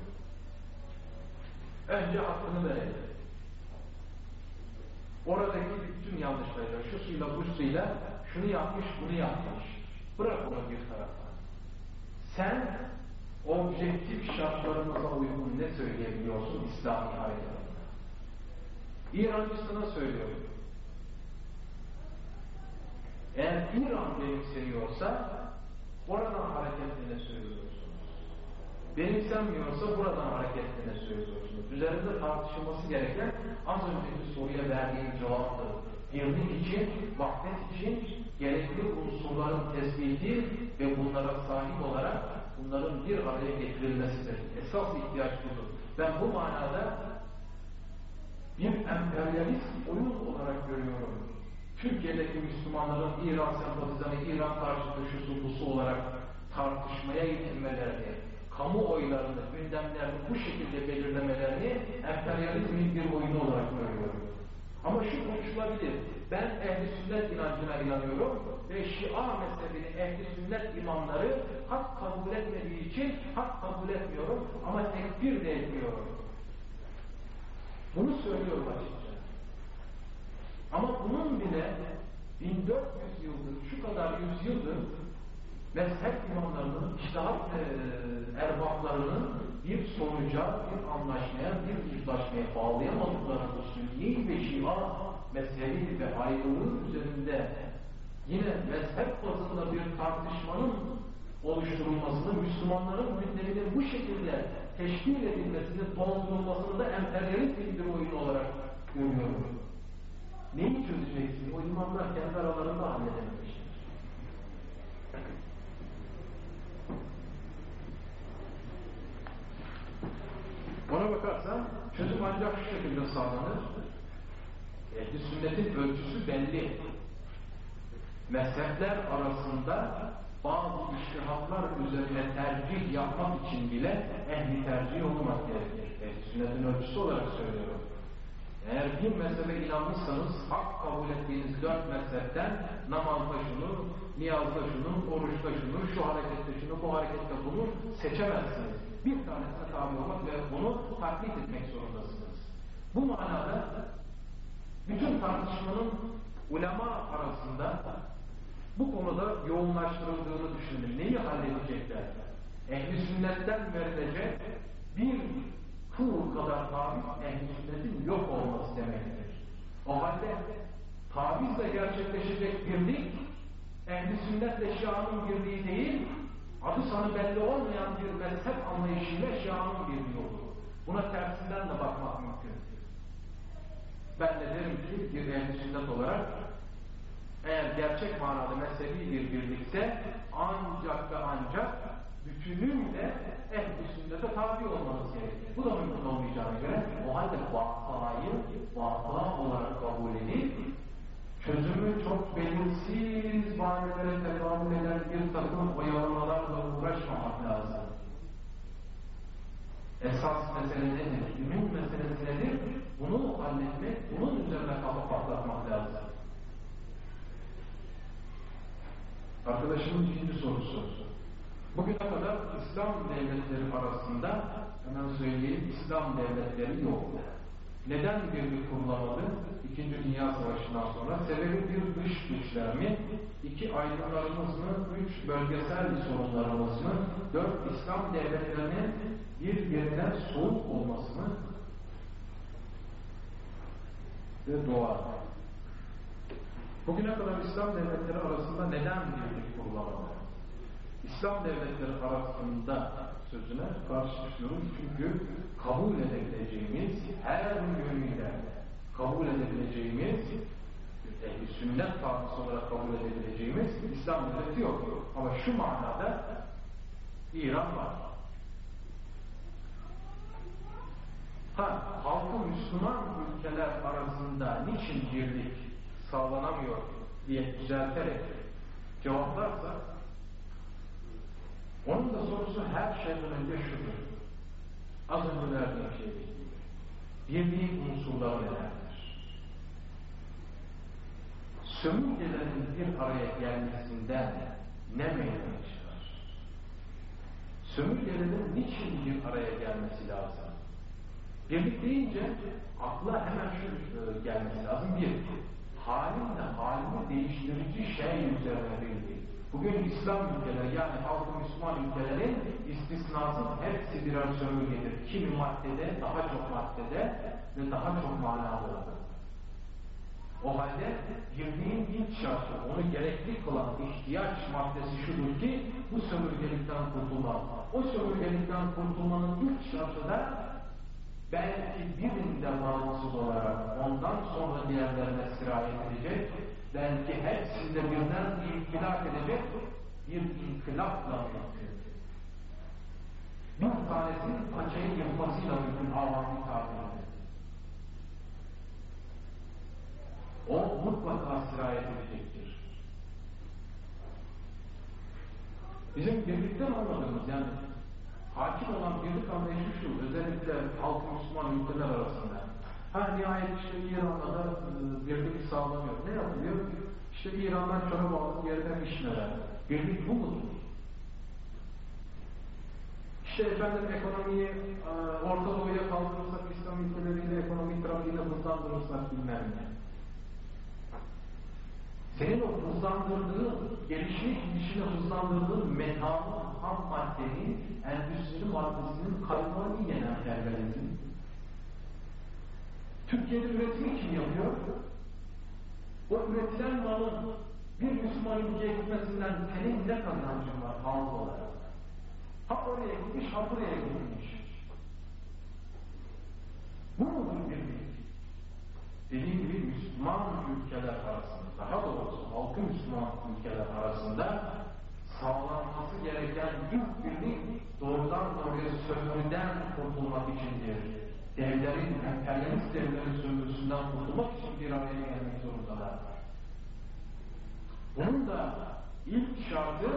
Önce aklını verelim. Oradaki bütün yanlışları, şu suyla bu suyla şunu yapmış, bunu yapmış. Bırak onu bir tarafa. Sen objektif şartlarımıza uygun ne söyleyebiliyorsun İslami hareketinde? İrancısına söylüyorum. Eğer İran benimseniyorsa oradan hareketine söylüyorsunuz. Benimsenmiyorsa buradan hareketine söylüyorsunuz. Üzerinde tartışılması gereken az önceki soruya verdiğim cevaptır. Birlik için, vahdet için gerekli unsurların tespiti ve bunlara sahip olarak bunların bir araya getirilmesidir. Esas ihtiyaç budur. Ben bu manada bir emperyalist oyun olarak görüyorum. Türkiye'deki Müslümanların İran sempatizanı, İran karşıtı şusu olarak tartışmaya yetinmelerini, kamuoylarını, gündemlerini bu şekilde belirlemelerini emperyalizmin bir oyunu olarak görüyorum. Ama şu konuşulabilir. Ben ehli sünnet inancına inanıyorum ve Şia mezhebini ehli sünnet imamları hak kabul etmediği için hak kabul etmiyorum ama tekbir de etmiyorum. Bunu söylüyorum açıkça. Ama bunun bile 1400 yıldır, şu kadar yüzyıldır mezhep imamlarının, iştahat e, erbaplarının bir sonuca, bir anlaşmaya, bir uzlaşmaya bağlayamadıkları bu sünni ve şia mezhebi ve ayrılığı üzerinde yine mezhep bazında bir tartışmanın oluşturulmasını, Müslümanların gündeminin bu şekilde teşkil edilmesini, doldurulmasını da emperyalist bir oyun olarak görüyorum. Neyi çözeceksin? O imamlar kendi aralarında halledememişler. Ona bakarsan çözüm ancak şu şekilde sağlanır. Ehli sünnetin ölçüsü belli. Mezhepler arasında bazı iştihatlar üzerine tercih yapmak için bile ehli tercih olmak gerekir. Ehli sünnetin ölçüsü olarak söylüyorum. Eğer bir mezhebe inanmışsanız hak kabul ettiğiniz dört mezhepten namazda şunu, niyazda şunu, oruçta şunu, şu harekette şunu, bu harekette bunu seçemezsiniz. Bir tanesine tabi olmak ve bunu taklit etmek zorundasınız. Bu manada bütün tartışmanın ulema arasında bu konuda yoğunlaştırıldığını düşünün. Neyi halledecekler? Ehli sünnetten verilecek bir kıl kadar taviz ehli sünnetin yok olması demektir. O halde tavizle gerçekleşecek birlik ehli sünnetle şianın birliği değil, adı sanı belli olmayan bir mezhep anlayışıyla şianın birliği olur. Buna tersinden de bakmak mümkün. Ben de derim ki bir ehli sünnet olarak eğer gerçek manada mezhebi bir birlikte ancak ve ancak bütünüyle ehl-i sünnete tabi olmanız gerekir. Bu da mümkün olmayacağına göre o halde vakayı vaka olarak kabul edip çözümü çok belirsiz bahanelere tevamül eden bir takım oyalamalarla uğraşmamak lazım. Esas mesele nedir? Ümit meselesi nedir? Bunu halletmek, bunun üzerine kafa patlatmak lazım. Arkadaşımın ikinci sorusu. Bugüne kadar İslam devletleri arasında hemen söyleyeyim İslam devletleri yoktu. Neden birlik kurulamadı? İkinci Dünya Savaşı'ndan sonra sebebi bir dış güçler mi? İki aydınlarımız mı? Üç bölgesel sorunlarımız mı? Dört İslam devletlerinin birbirinden soğuk olması mı? Ve doğa. Bugüne kadar İslam devletleri arasında neden birlik kurulamadı? İslam devletleri arasında sözüne karşı çıkıyorum çünkü kabul edebileceğimiz her yönüyle kabul edebileceğimiz ehli sünnet tarzı olarak kabul edebileceğimiz İslam devleti yok. Ama şu manada İran var. Ha, halkı Müslüman ülkeler arasında niçin birlik sağlanamıyor diye düzelterek cevaplarsa onun da sorusu her şeyden önce şudur. Az önce verdiğim şey gibi. Birliğin unsurları nelerdir? Sömürgelerin bir araya gelmesinden ne meydana çıkar? Sömürgelerin niçin bir araya gelmesi lazım? Birlik deyince akla hemen şu e, gelmesi lazım. Bir, halimle halimi değiştirici şey üzerine birlik. Bugün İslam ülkeleri yani halkı Müslüman ülkelerin istisnasız hepsi birer sömürgedir. Kimi maddede, daha çok maddede ve daha çok manalarda. O halde birliğin ilk şartı, onu gerekli kılan ihtiyaç maddesi şudur ki bu sömürgelikten kurtulmak. O sömürgelikten kurtulmanın ilk şartı da belki birinde bağımsız olarak ondan sonra diğerlerine sirayet edecek, belki hepsinde birden inkılap edecek bir inkılapla mümkün. Bir tanesinin paçayı yıkmasıyla mümkün avami tabirinde. O mutlaka sirayet edecektir. Bizim birlikten anladığımız yani hakim olan birlik anlayışı şu, özellikle halk Müslüman ülkeler arasında. Ha nihayet işte İran'da da e, birlik sağlanıyor. Ne yapılıyor? İşte İran'dan çorap aldık yerden işmeler. Birlik bu mudur? İşte efendim ekonomiyi e, Orta Doğu'ya kaldırırsak, İslam ülkeleriyle ekonomik trafiğini hızlandırırsak bilmem ne. Senin o hızlandırdığın, gelişmiş gidişini hızlandırdığın metanın, ham maddenin, endüstri maddesinin kaybını yenen terbiyetin. Türkiye'de üretimi kim yapıyor? O üretilen malın bir Müslüman ülkeye gitmesinden senin ne kazancın var halk olarak? Ha oraya gitmiş, ha buraya gitmiş. Bu mudur birlik? Dediğim gibi Müslüman ülkeler arasında, daha doğrusu halkı Müslüman ülkeler arasında sağlanması gereken ilk birlik doğrudan doğruya sömürüden kurtulmak içindir. Devlerin, emperyalist devlerin sömürüsünden kurtulmak için bir araya gelmek zorundalar. Bunun da ilk şartı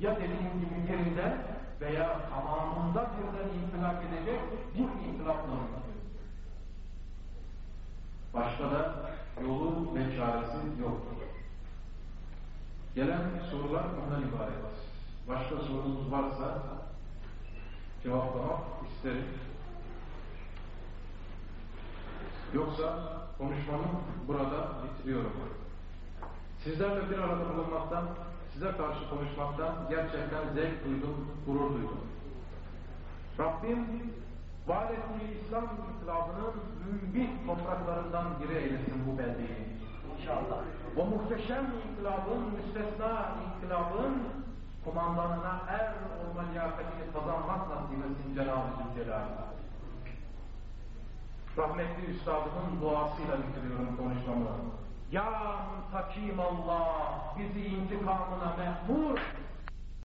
ya dediğim gibi birinde veya tamamında birden inkılap edecek bir inkılapla mümkün. Başka da yolu ve çaresi yoktur. Gelen sorular bundan ibaret. Başka sorunuz varsa cevaplamak isterim. Yoksa konuşmamı burada bitiriyorum. Sizlerle bir arada bulunmaktan, size karşı konuşmaktan gerçekten zevk duydum, gurur duydum. Rabbim ettiği İslam inkılabının mümbit topraklarından biri eylesin bu beldeyi. İnşallah. O muhteşem inkılabın, müstesna inkılabın kumandanına er olma liyakatini kazanmak nasip etsin Cenab-ı Zülcelal'e. Rahmetli üstadımın duasıyla bitiriyorum konuşmamı. Ya Allah bizi intikamına mehmur